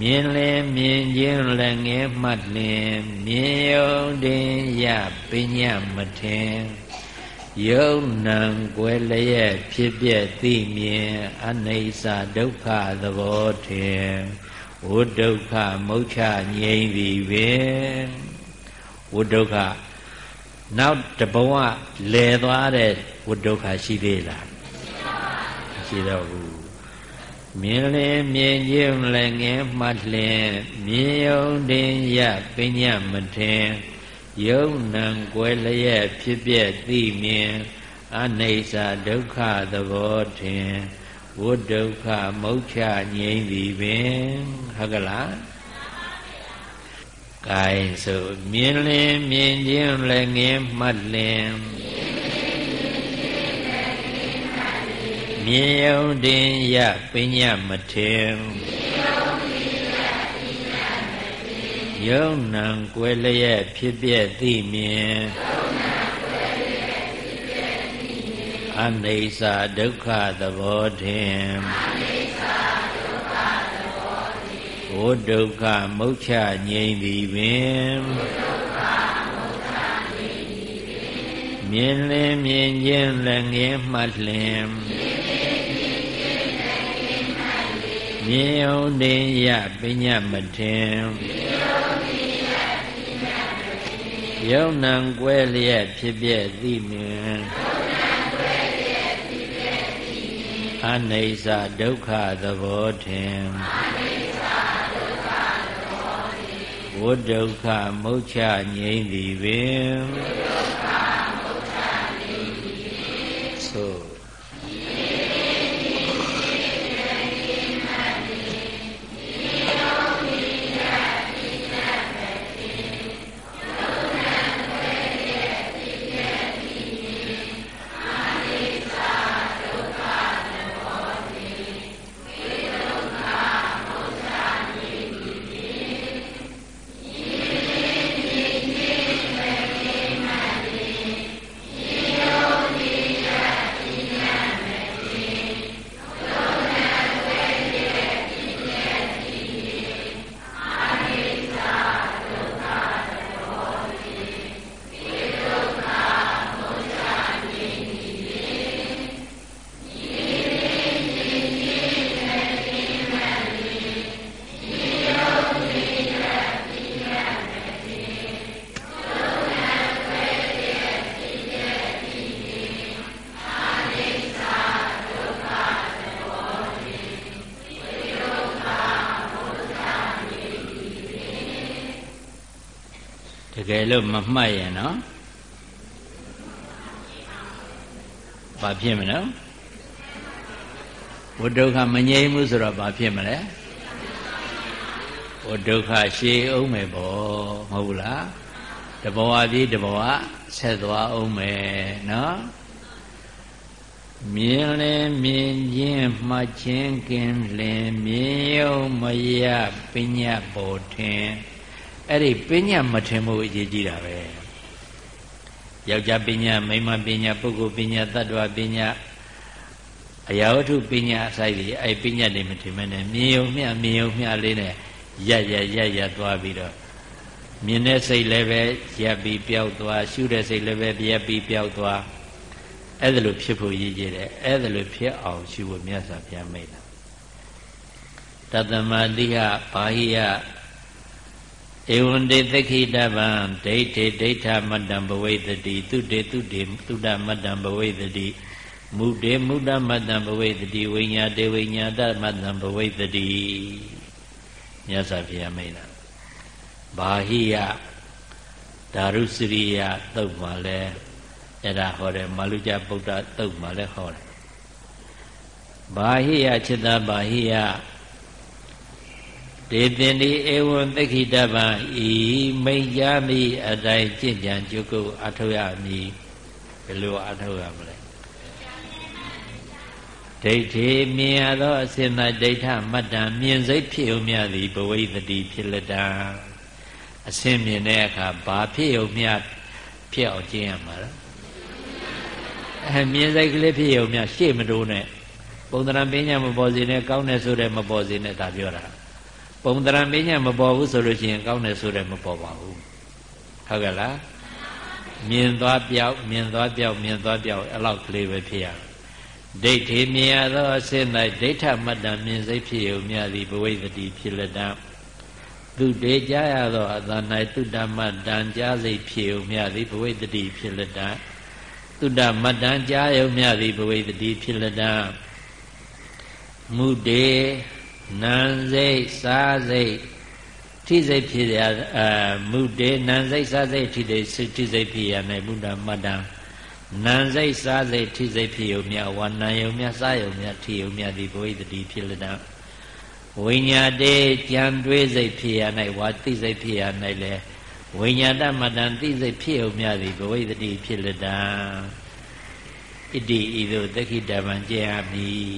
မြင်လင်မြင်ခြင်းလည်းငယ်မှတ်လင်မြင်ယုံတင်ရပညာမထင်ယုံနံကွယ်လျက်ဖြစ်ပြသိမြင်အနိစ္စဒုက္ခသဘောထင်ဝိဒုက္ခမုတ်ချငြိမ့်ပြီပင်ဝိဒုက္ခ နောက်တဘဝလဲသွားတဲ့ဝိဒုက္ခရှိသေးလားရှိတော့ဘူးမြင်လင်မြင်ခြင်းလည်းငယ်မှတ်လင်မြင်ယုံတင်ရပညာမထင်ယုံနံကွယ်လျက်ဖြစ်ပြသိမြင်အနိစ္စဒုက္ခသဘောထင်ဝိဒုက္ခမုတ်ချငြိမ့်သည်ပင်ဟုတ်ကလား ကဲဆိုမြင်လင်မြင်ခြင်းလည်းငယ်မှတ်လင်မြင်ယုံတင်ရပညာမထင်ယုံနံကွယ်လျက်ဖြစ်ပြသိမြင်အနိစ္စဒုက္ခသဘောထင် ဘုဒုက္ခမုတ်ချငြိမ့်သည်ပင်မြင်လင်မြင်ခြင်းလည်းငင်းမှတ်လင်မြင်အောင်တင်ရပညာမထင်ယုံနံကွဲလျက်ဖြစ်ပြသိမြင်အနိစ္စဒုက္ခသဘောထင် ဝိဒုက္ခမုတ်ချငြိမ့်သည်ပင်သို့ လို့မမှတ်ရင်နော်ဘာဖြစ်မလဲဝဒုက္ခမငြိမ်းဘူးဆိုတော့ဘာဖြစ်မလဲဝဒုက္ခရှည်အောင်မယ်ပေါ့မဟုတ်ဘူးလားတဘဝပြီးတဘဝဆက်သွားအောင်မယ်နော်မြင်လင်မြင်ခြင်းမှချင်းကင်းလင်မြင်ယုံမရပညာပေါ်ထင် အဲ့ဒီပညာမထင်မှုအရေးကြီးတာပဲယောက်ျားပညာမိန်းမပညာပုဂ္ဂိုလ်ပညာတ attva ပညာအရာဝတ္ထုပညာအစိုက်တွေအဲ့ပညာတွေမထင်မနဲ့မြင်ုံမျှမြင်ုံမျှလေးနဲ့ရရရရသွားပြီးတော့မြင်တဲ့စိတ်လည်းပဲရပ်ပြီးပျောက်သွားရှုတဲ့စိတ်လည်းပဲရပ်ပြီးပျောက်သွားအဲ့ဒါလိုဖြစ်ဖို့ရည်ကြည်တယ်အဲ့ဒါလိုဖြစ်အောင်ရှုဖို့မြတ်စွာဘုရားမိတ်တာတသမတိဟဘာဟိယ ဧဝံတေသခိတဗံဒိဋ္ဌိဒိဋ္ဌမတ္တံဘဝိတတိသူတေသူတေသုဒ္ဓမတ္တံဘဝိတတိမုတေမုဒ္ဒမတ္တံဘဝိတတိဝိညာတေဝိညာတမတ္တံဘဝိတတိမြတ်စွာဘုရားမိန့်တာဘာဟိယဓာရုစရိယသုတ်မှာလဲအဲ့ဒါဟောတယ်မာလူကျဗုဒ္ဓသုတ်မှာလဲဟောတယ်ဘာဟိယจิตတဘာဟိယ ဒေသင်ဒီဧဝံသက္ခိတဗံဤမိန်ကြမိအတိုင်းကြင်ကြံကျုပ်ကိုအထောက်ရမည်ဘယ်လိုအထောက်ရမလဲဒိဋ္ဌိမြင်ရသောအစင်သာဒိဋ္ဌမတ္တံမြင်စိတ်ဖြစ်ုံမြသည်ဘဝိတတိဖြစ်လက်တံအစင်မြင်တဲ့အခါဘာဖြစ်ုံမြဖြစ်အောင်ကျင့်ရမှာလဲအဲမြင်စိတ်ကလေးဖြစ်ုံမြရှေ့မတိုးနဲ့ပုံသဏ္ဍာန်ပညာမပေါ်စေနဲ့ကောင်းတယ်ဆိုတဲ့မပေါ်စေနဲ့ဒါပြောတာ ပုံသဏ္ဍာန်ပညာမပေါ်ဘူးဆိုလို့ရှိရင်ကောင်းတယ်ဆိုတဲ့မပေါ်ပါဘူးဟုတ်ကဲ့လားမြင်သွားပြောက်မြင်သွားပြောက်မြင်သွားပြောက်အဲ့လောက်ကလေးပဲဖြစ်ရဒိဋ္ဌိမြင်ရသောအစစ်၌ဒိဋ္ဌမတ္တမြင်စိတ်ဖြစ်ုံမြသည်ဘဝိတတိဖြစ်လက်တံသူတေကြားရသောအတန်၌တုတ္တမတ္တံကြားစိတ်ဖြစ်ုံမြသည်ဘဝိတတိဖြစ်လက်တံတုတ္တမတ္တံကြားယုံမြသည်ဘဝိတတိဖြစ်လက်တံမုတေ နံစိတ်စားစိတ်ထိစိတ်ဖြစ်ရအာမုတေနံစိတ်စားစိတ်ထိစိတ်ထိစိတ်ဖြစ်ရ၌ဘုဒ္ဓမတ္တံနံစိတ်စားစိတ်ထိစိတ်ဖြစ်ယုံမြဝါနံယုံမြစားယုံမြထိယုံမြသည်ဘဝိတတိဖြစ်လတံဝိညာတေကြံတွေးစိတ်ဖြစ်ရ၌ဝါသိစိတ်ဖြစ်ရ၌လေဝိညာတမတံသိစိတ်ဖြစ်ယုံမြသည်ဘဝိတတိဖြစ်လတံဣတိဤသို့တခိတဗံကျင့်အပ်မည်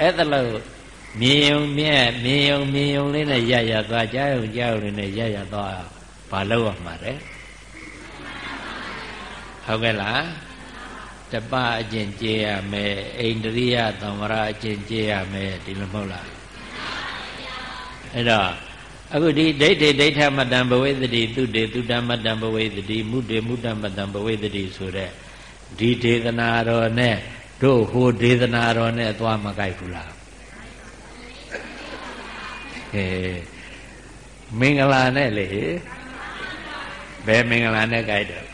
အဲ့ဒါလို့ မြင်ုံမြဲမြင်ုံမြင်ုံလေးနဲ့ရရသွားကြားုံကြားုံလေးနဲ့ရရသွားဘာလို့ရမှာလဲဟုတ်ကဲ့လားတပအကျင့်ကျေးရမယ်အိန္ဒြိယသံဝရအကျင့်ကျေးရမယ်ဒီလိုမဟုတ်လားအဲ့တော့အခုဒီဒိဋ္ဌိဒိဋ္ဌမတ္တံဘဝေတတိသူတေသူတမတ္တံဘဝေတတိမုတေမုတ္တမတ္တံဘဝေတတိဆိုတဲ့ဒီဒေသနာတော်နဲ့တို့ဟိုဒေသနာတော်နဲ့သွားမကြိုက်ဘူးလား ခဲမင်္ဂလာနဲ့လေဘယ်မင်္ဂလာနဲ့ကြိုက်တော့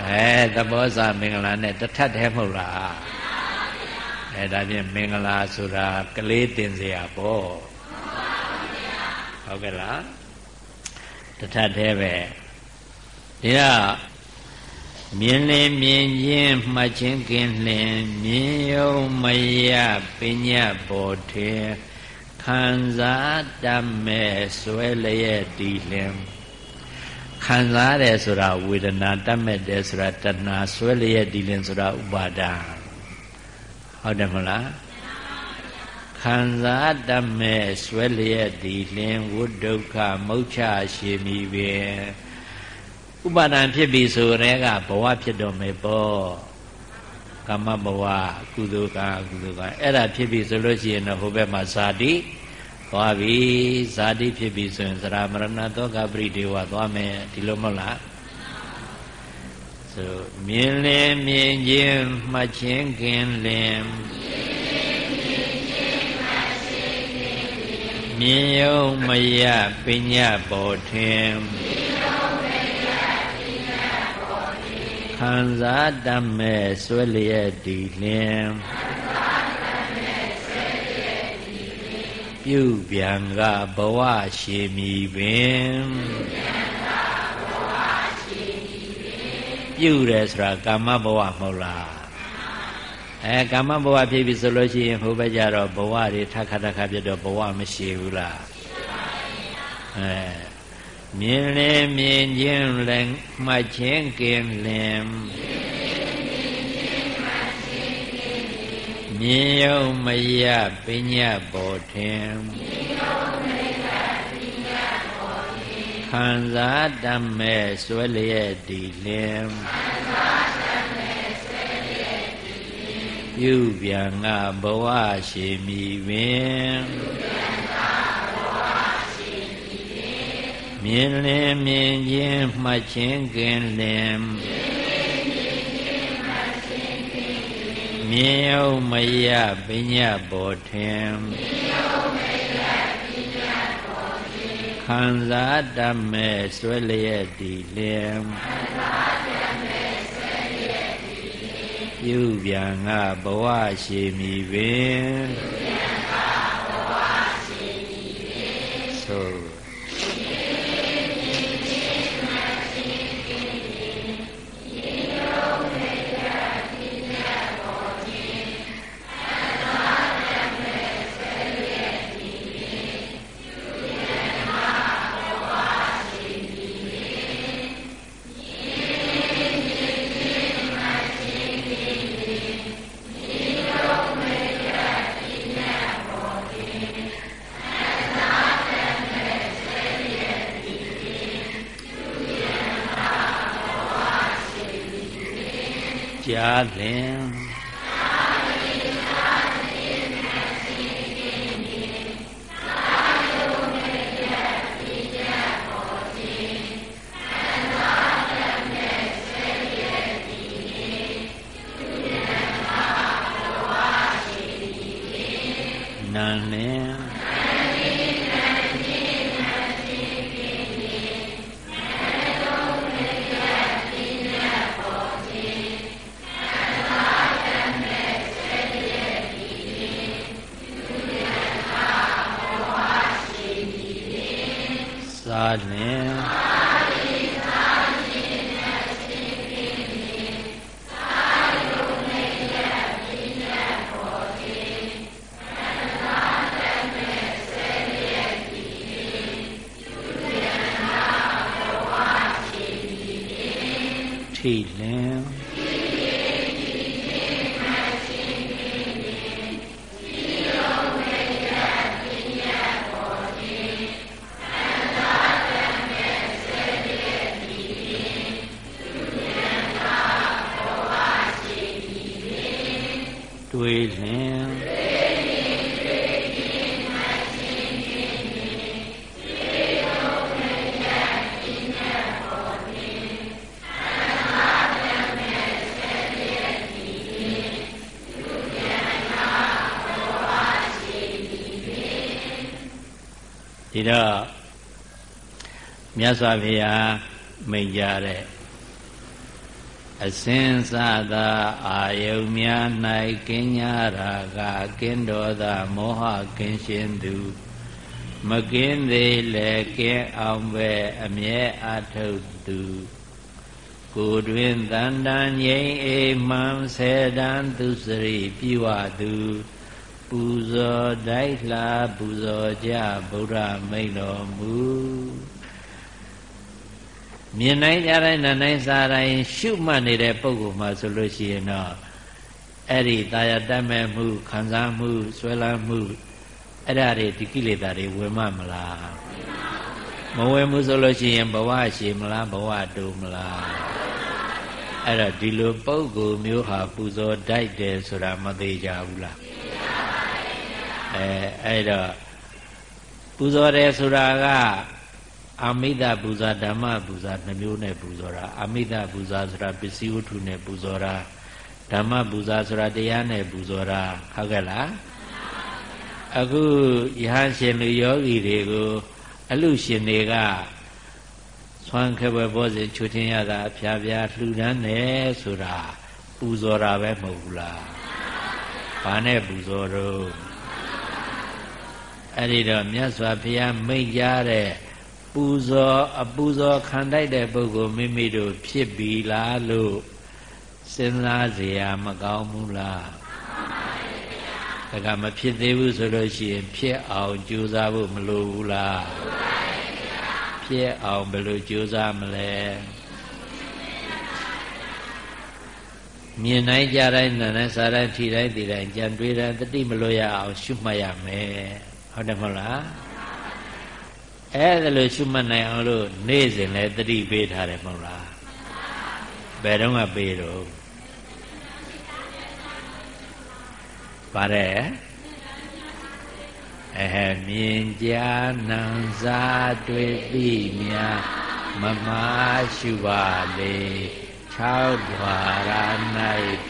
အဲသဘောစာမင်္ဂလာနဲ့တထပ်တည်းမဟုတ်လားအဲဒါဖြင့်မင်္ဂလာဆိုတာကလေးတင်စရာပေါ့ဟုတ်ကဲ့လားတထပ်တည်းပဲဒီတော့မြင်လင်းမြင်ချင်းမှတ်ချင်းကင်းလင်းမြင်ယုံမရပညာပေါ်ထင် ခံစားတတ်မဲ့ဆွဲလျက်ဒီလင်ခံစားတယ်ဆိုတာဝေဒနာတတ်မဲ့တယ်ဆိုတာတဏှာဆွဲလျက်ဒီလင်ဆိုတာဥပါဒာဟုတ်တယ်မလားခံစားတတ်မဲ့ဆွဲလျက်ဒီလင်ဝုဒုက္ခမုတ်ချရှိမိပင်ဥပါဒံဖြစ်ပြီဆိုရဲကဘဝဖြစ်တော့မယ်ပေါ့ ကာမဘဝကုသိုလ်ကအကုသိုလ်ကအဲ့ဒါဖြစ်ပြီဆိုလို့ရှိရင်တော့ဟိုဘက်မှာဇာတိသွားပြီဇာတိဖြစ်ပြီဆိုရင်သရမရဏသောကပရိဒေဝသွားမယ်ဒီလိုမဟုတ်လားဆိုမြင်လင်မြင်ခြင်းမှတ်ခြင်းခင်လင်မြင်ယုံမယပညာပေါ်ထင် ခံစားတတ်မဲ့ဆွဲလျက်ဒီလင်ပြုပြန်ကဘဝရှိမီပင်ပြုတယ်ဆိုတာကာမဘဝမဟုတ်လားအဲကာမဘဝဖြစ်ပြီဆိုလို့ရှိရင်ဟိုဘက်ကျတော့ဘဝတွေထခါထခါပြတော့ဘဝမရှိဘူးလားအဲ မြင်လေမြင်ခြင်းလည်းမှတ်ခြင်းကင်းလင်မြင်ယုံမယပညာပေါ်ထင်ခံစားတတ်မဲ့ဆွဲလျက်ဒီလင်ပြုပြန်ငါဘဝရှိမီပင် မြင်လင်မြင်ခြင်းမှတ်ခြင်းကင်လင်မြင်ယုံမယပညာပေါ်ထင်ခံစားတတ်မဲ့ဆွဲလျက်ဒီလင်ပြုပြန်ငါဘဝရှိမီပင် ဒီတော့မြတ်စွာဘုရားမိန့်ကြတဲ့အစင်စသာအာယုံများ၌ကင်းညာရာကကင်းတော်သာမောဟကင်းရှင်းသူ မကင်းသေးလေကင်းအောင်ပဲအမြဲအထုတ်သူကိုတွင်တန်တန်ငြိမ်အေမှန်ဆေတန်သူစရိပြဝသူ ပူဇော်တိုက်လှပူဇော်ကြဗုဒ္ဓမိန်တော်မူမြင်နိုင်ကြတဲ့နာနိုင်စားတိုင်းရှုမှတ်နေတဲ့ပုဂ္ဂိုလ်မှာဆိုလို့ရှိရင်တော့အဲ့ဒီတာယာတတ်မဲ့မှုခံစားမှုဆွဲလန်းမှုအဲ့ဒါတွေဒီကိလေသာတွေဝင်မမလားမဝင်ဘူးဆိုလို့ရှိရင်ဘဝရှိမလားဘဝတူမလားအဲ့တော့ဒီလိုပုဂ္ဂိုလ်မျိုးဟာပူဇော်တိုက်တယ်ဆိုတာမသေးကြဘူးလား အဲအဲ့တော့ပူဇော်တယ်ဆိုတာကအမိဒပူဇာဓမ္မပူဇာနှမျိုးနဲ့ပူဇော်တာအမိဒပူဇာဆိုတာပစ္စည်းဝတ္ထုနဲ့ပူဇော်တာဓမ္မပူဇာဆိုတာတရားနဲ့ပူဇော်တာဟုတ်ကဲ့လားအခုယဟန်ရှင်လူယောဂီတွေကိုအလူရှင်တွေကဆွမ်းခဲပွဲဘောဇင်ချွထင်းရတာအဖျားဖျားလှူဒန်းတယ်ဆိုတာပူဇော်တာပဲမဟုတ်ဘူးလားဘာနဲ့ပူဇော်တော့ အဲ့ဒီတော့မြတ်စွာဘုရားမိန့်ကြားတဲ့ပူဇော်အပူဇော်ခံတိုက်တဲ့ပုဂ္ဂိုလ်မိမိတို့ဖြစ်ပြီလားလို့စဉ်းစားเสียမကောင်းဘူးလားဒါကမဖြစ်သေးဘူးဆိုလို့ရှိရင်ဖြစ်အောင်ကြိုးစားဖို့မလိုဘူးလားဖြစ်အောင်ဘယ်လိုကြိုးစားမလဲမြင်နိုင်ကြတိုင်းနာနဲ့စားတိုင်းထိတိုင်းသိတိုင်းကြံတွေးတိုင်းတတိမလို့ရအောင်ရှုမှတ်ရမယ် ဟုတ်တယ်မဟုတ်လားအဲ့ဒါလို့ရှုမှတ်နိုင်အောင်လို့နေ့စဉ်လဲတတိပေးထားတယ်မဟုတ်လားဘယ်တော့မှပေးတော့ပါတယ်အဲမြင်ကြားနံစားတွေ့သိမြာမမရှုပါလေ၆ဒွါရ၌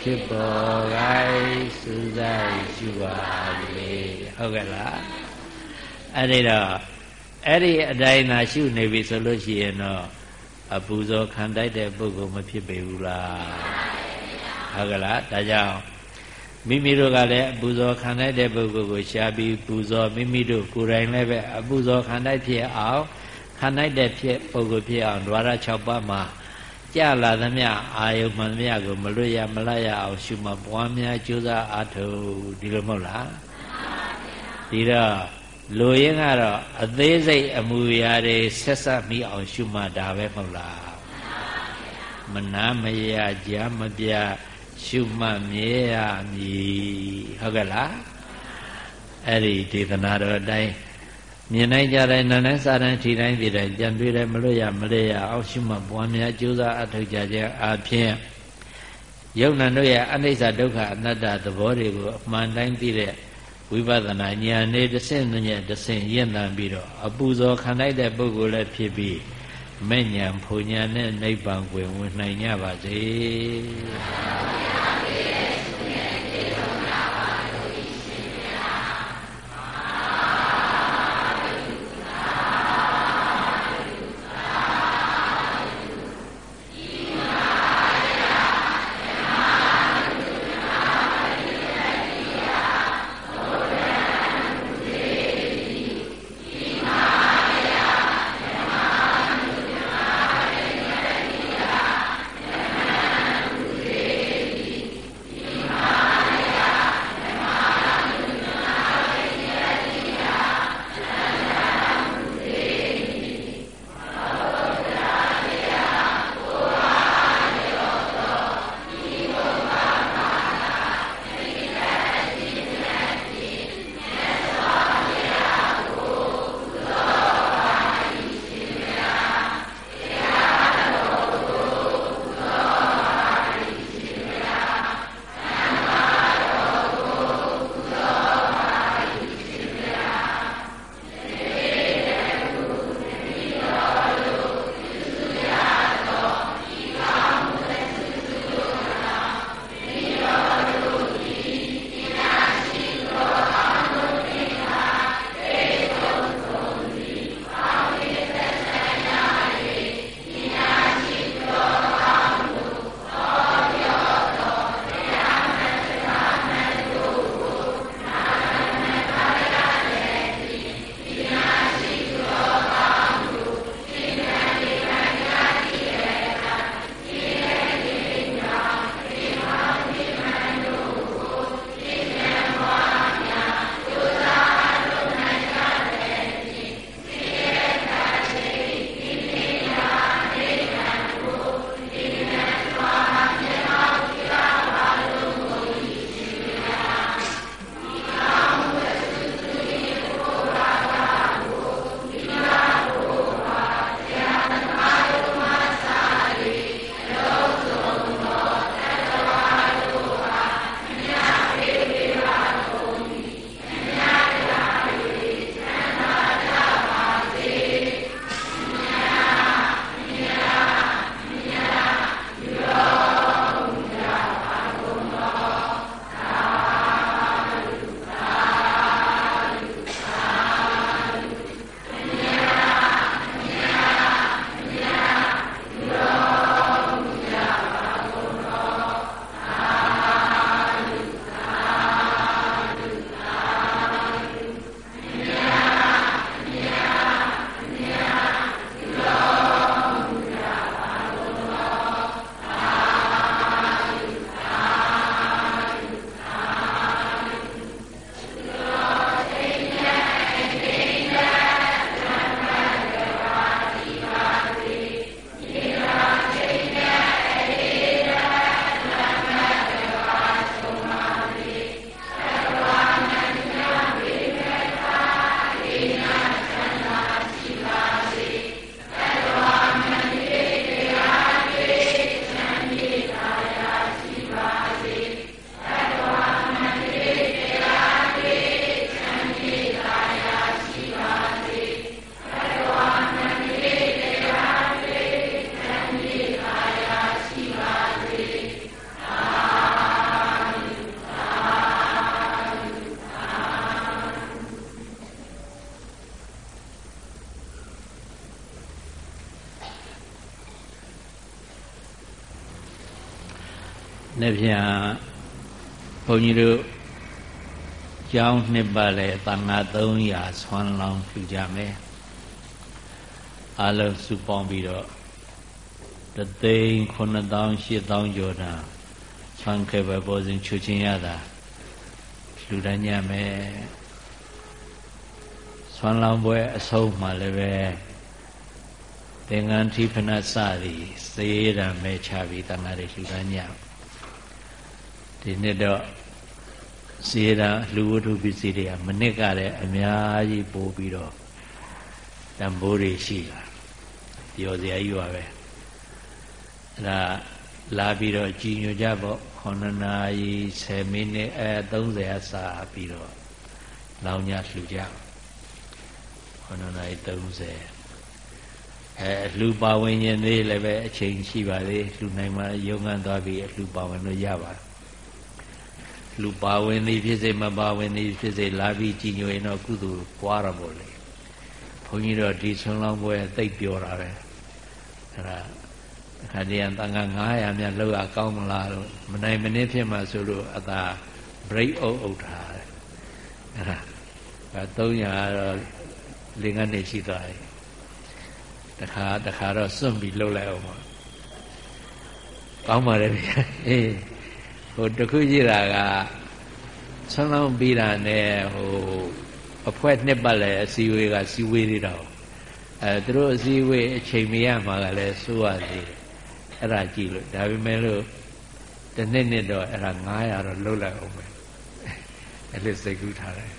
ဖြစ်ပေါ်ဂိုင်းစူးစိုက်ရှုပါလေဟုတ်ကဲ့လား အဲ့ဒီတော့အဲ့ဒီအတိုင်းသာရှုနေပြီဆိုလို့ရှိရင်တော့အပူဇော်ခံတိုက်တဲ့ပုဂ္ဂိုလ်မဖြစ်ပေဘူးလားဟုတ်ကလားဒါကြောင့်မိမိတို့ကလည်းအပူဇော်ခံတိုက်တဲ့ပုဂ္ဂိုလ်ကိုရှားပြီးပူဇော်မိမိတို့ကိုယ်တိုင်လည်းပဲအပူဇော်ခံတိုက်ဖြစ်အောင်ခံတိုက်တဲ့ဖြစ်ပုဂ္ဂိုလ်ဖြစ်အောင်ဓဝရ6ပါးမှာကြလာသမျှအာယုမှန်သမျှကိုမလွတ်ရမလတ်ရအောင်ရှုမှပွားများကြိုးစားအားထုတ်ဒီလိုမဟုတ်လားမှန်ပါဗျာဒီတော့ လူရင်းကတော့အသေးစိတ်အမူအရာတွေဆက်ဆက်မိအောင်ရှုမှတ်တာပဲမဟုတ်လားမနာမရကြာမပြရှုမှတ်မြဲရမည်ဟုတ်ကဲ့လားအဲ့ဒီဒေသနာတော်အတိုင်းမြင်နိုင်ကြတဲ့နာနဲ့စာတန်ထီတိုင်းပြည်တိုင်းကြံတွေ့တယ်မလွတ်ရမလဲရအောင်ရှုမှတ်ပွားများကြိုးစားအထောက်ကြခြင်းအပြင်ယုံနာတို့ရဲ့အနိစ္စဒုက္ခအနတ္တသဘောတွေကိုအမှန်တိုင်းသိတဲ့ ဝိပဿနာဉာဏ်နဲ့တစ်ဆင့်နဲ့တစ်ဆင့်ရင့်တန်ပြီးတော့အပူဇော်ခံလိုက်တဲ့ပုဂ္ဂိုလ်လည်းဖြစ်ပြီးမဲ့ညာဖုန်ညာနဲ့နိဗ္ဗာန်ကိုဝင်နိုင်ကြပါစေ နေ့ပြန်ဘုန်းကြီးတို့ကျောင်းနှစ်ပတ်လေတန်ခါ300ဆွမ်းလောင်းပြုကြမယ်အလုံးစုပေါင်းပြီးတော့တသိန်း9000 8000ကျော်တာဆွမ်းခဲ့ပဲပေါ်စဉ်ချူချင်းရတာလူတန်းညမယ်ဆွမ်းလောင်းပွဲအဆုံးမှလည်းပဲသင်္ကန်းထိဖနစသည်စေရံမဲချပြီးတန်ခါတွေလူတန်းည ဒီနှစ်တော့စေတာလူဝတ္ထုပစ္စည်းတွေကမနစ်ကလည်းအများကြီးပို့ပြီးတော့တန်ဖိုးတွေရှိလာပြောစရာကြီးပါပဲအဲ့ဒါလာပြီးတော့ကြည်ညိုကြပေါ့9နာရီ10မိနစ်အဲ30အစာပြီးတော့လောင်းညလှူကြ9နာရီ30အဲလှူပါဝင်ရင်လေးလည်းပဲအချိန်ရှိပါသေးလှူနိုင်မှရုံးကန်သွားပြီးလှူပါဝင်လို့ရပါတယ် လှူပါဝင်သည်ဖြစ်စေမပါဝင်သည်ဖြစ်စေလာပြီးကြည်ညိုရင်တော့ကုသိုလ်ပွားရပါလေဘုန်းကြီးတို့ဒီဆွမ်းလောင်းပွဲသိပ်ပြောတာပဲအဲ့ဒါအခါတည်းကတန်ခါ900မြတ်လောက်ရကောင်းမလားလို့မနိုင်မနစ်ဖြစ်မှဆိုလို့အသာ break အုပ်အုပ်ထားတယ်အဲ့ဒါ300ကတော့လင်္ကာနေရှိသွားတယ်တခါတခါတော့စွန့်ပြီးလှုပ်လိုက်အောင်ပါကောင်းပါတယ်ဗျအေးဟို တခုကြီးတာကဆွမ်းလောင်းပြီးတာနဲ့ဟိုအဖွဲနှစ်ပတ်လဲအစည်းအဝေးကစည်းဝေးနေတော့အဲသူတို့အစည်းအဝေးအချိန်မရမှာကလည်းစိုးရသေးတယ်အဲ့ဒါကြည့်လို့ဒါပေမဲ့လို့တစ်နှစ်နှစ်တော့အဲ့ဒါ900တော့လှုပ်လိုက်အောင်ပဲအဲ့လိုစိတ်ကူးထားတယ်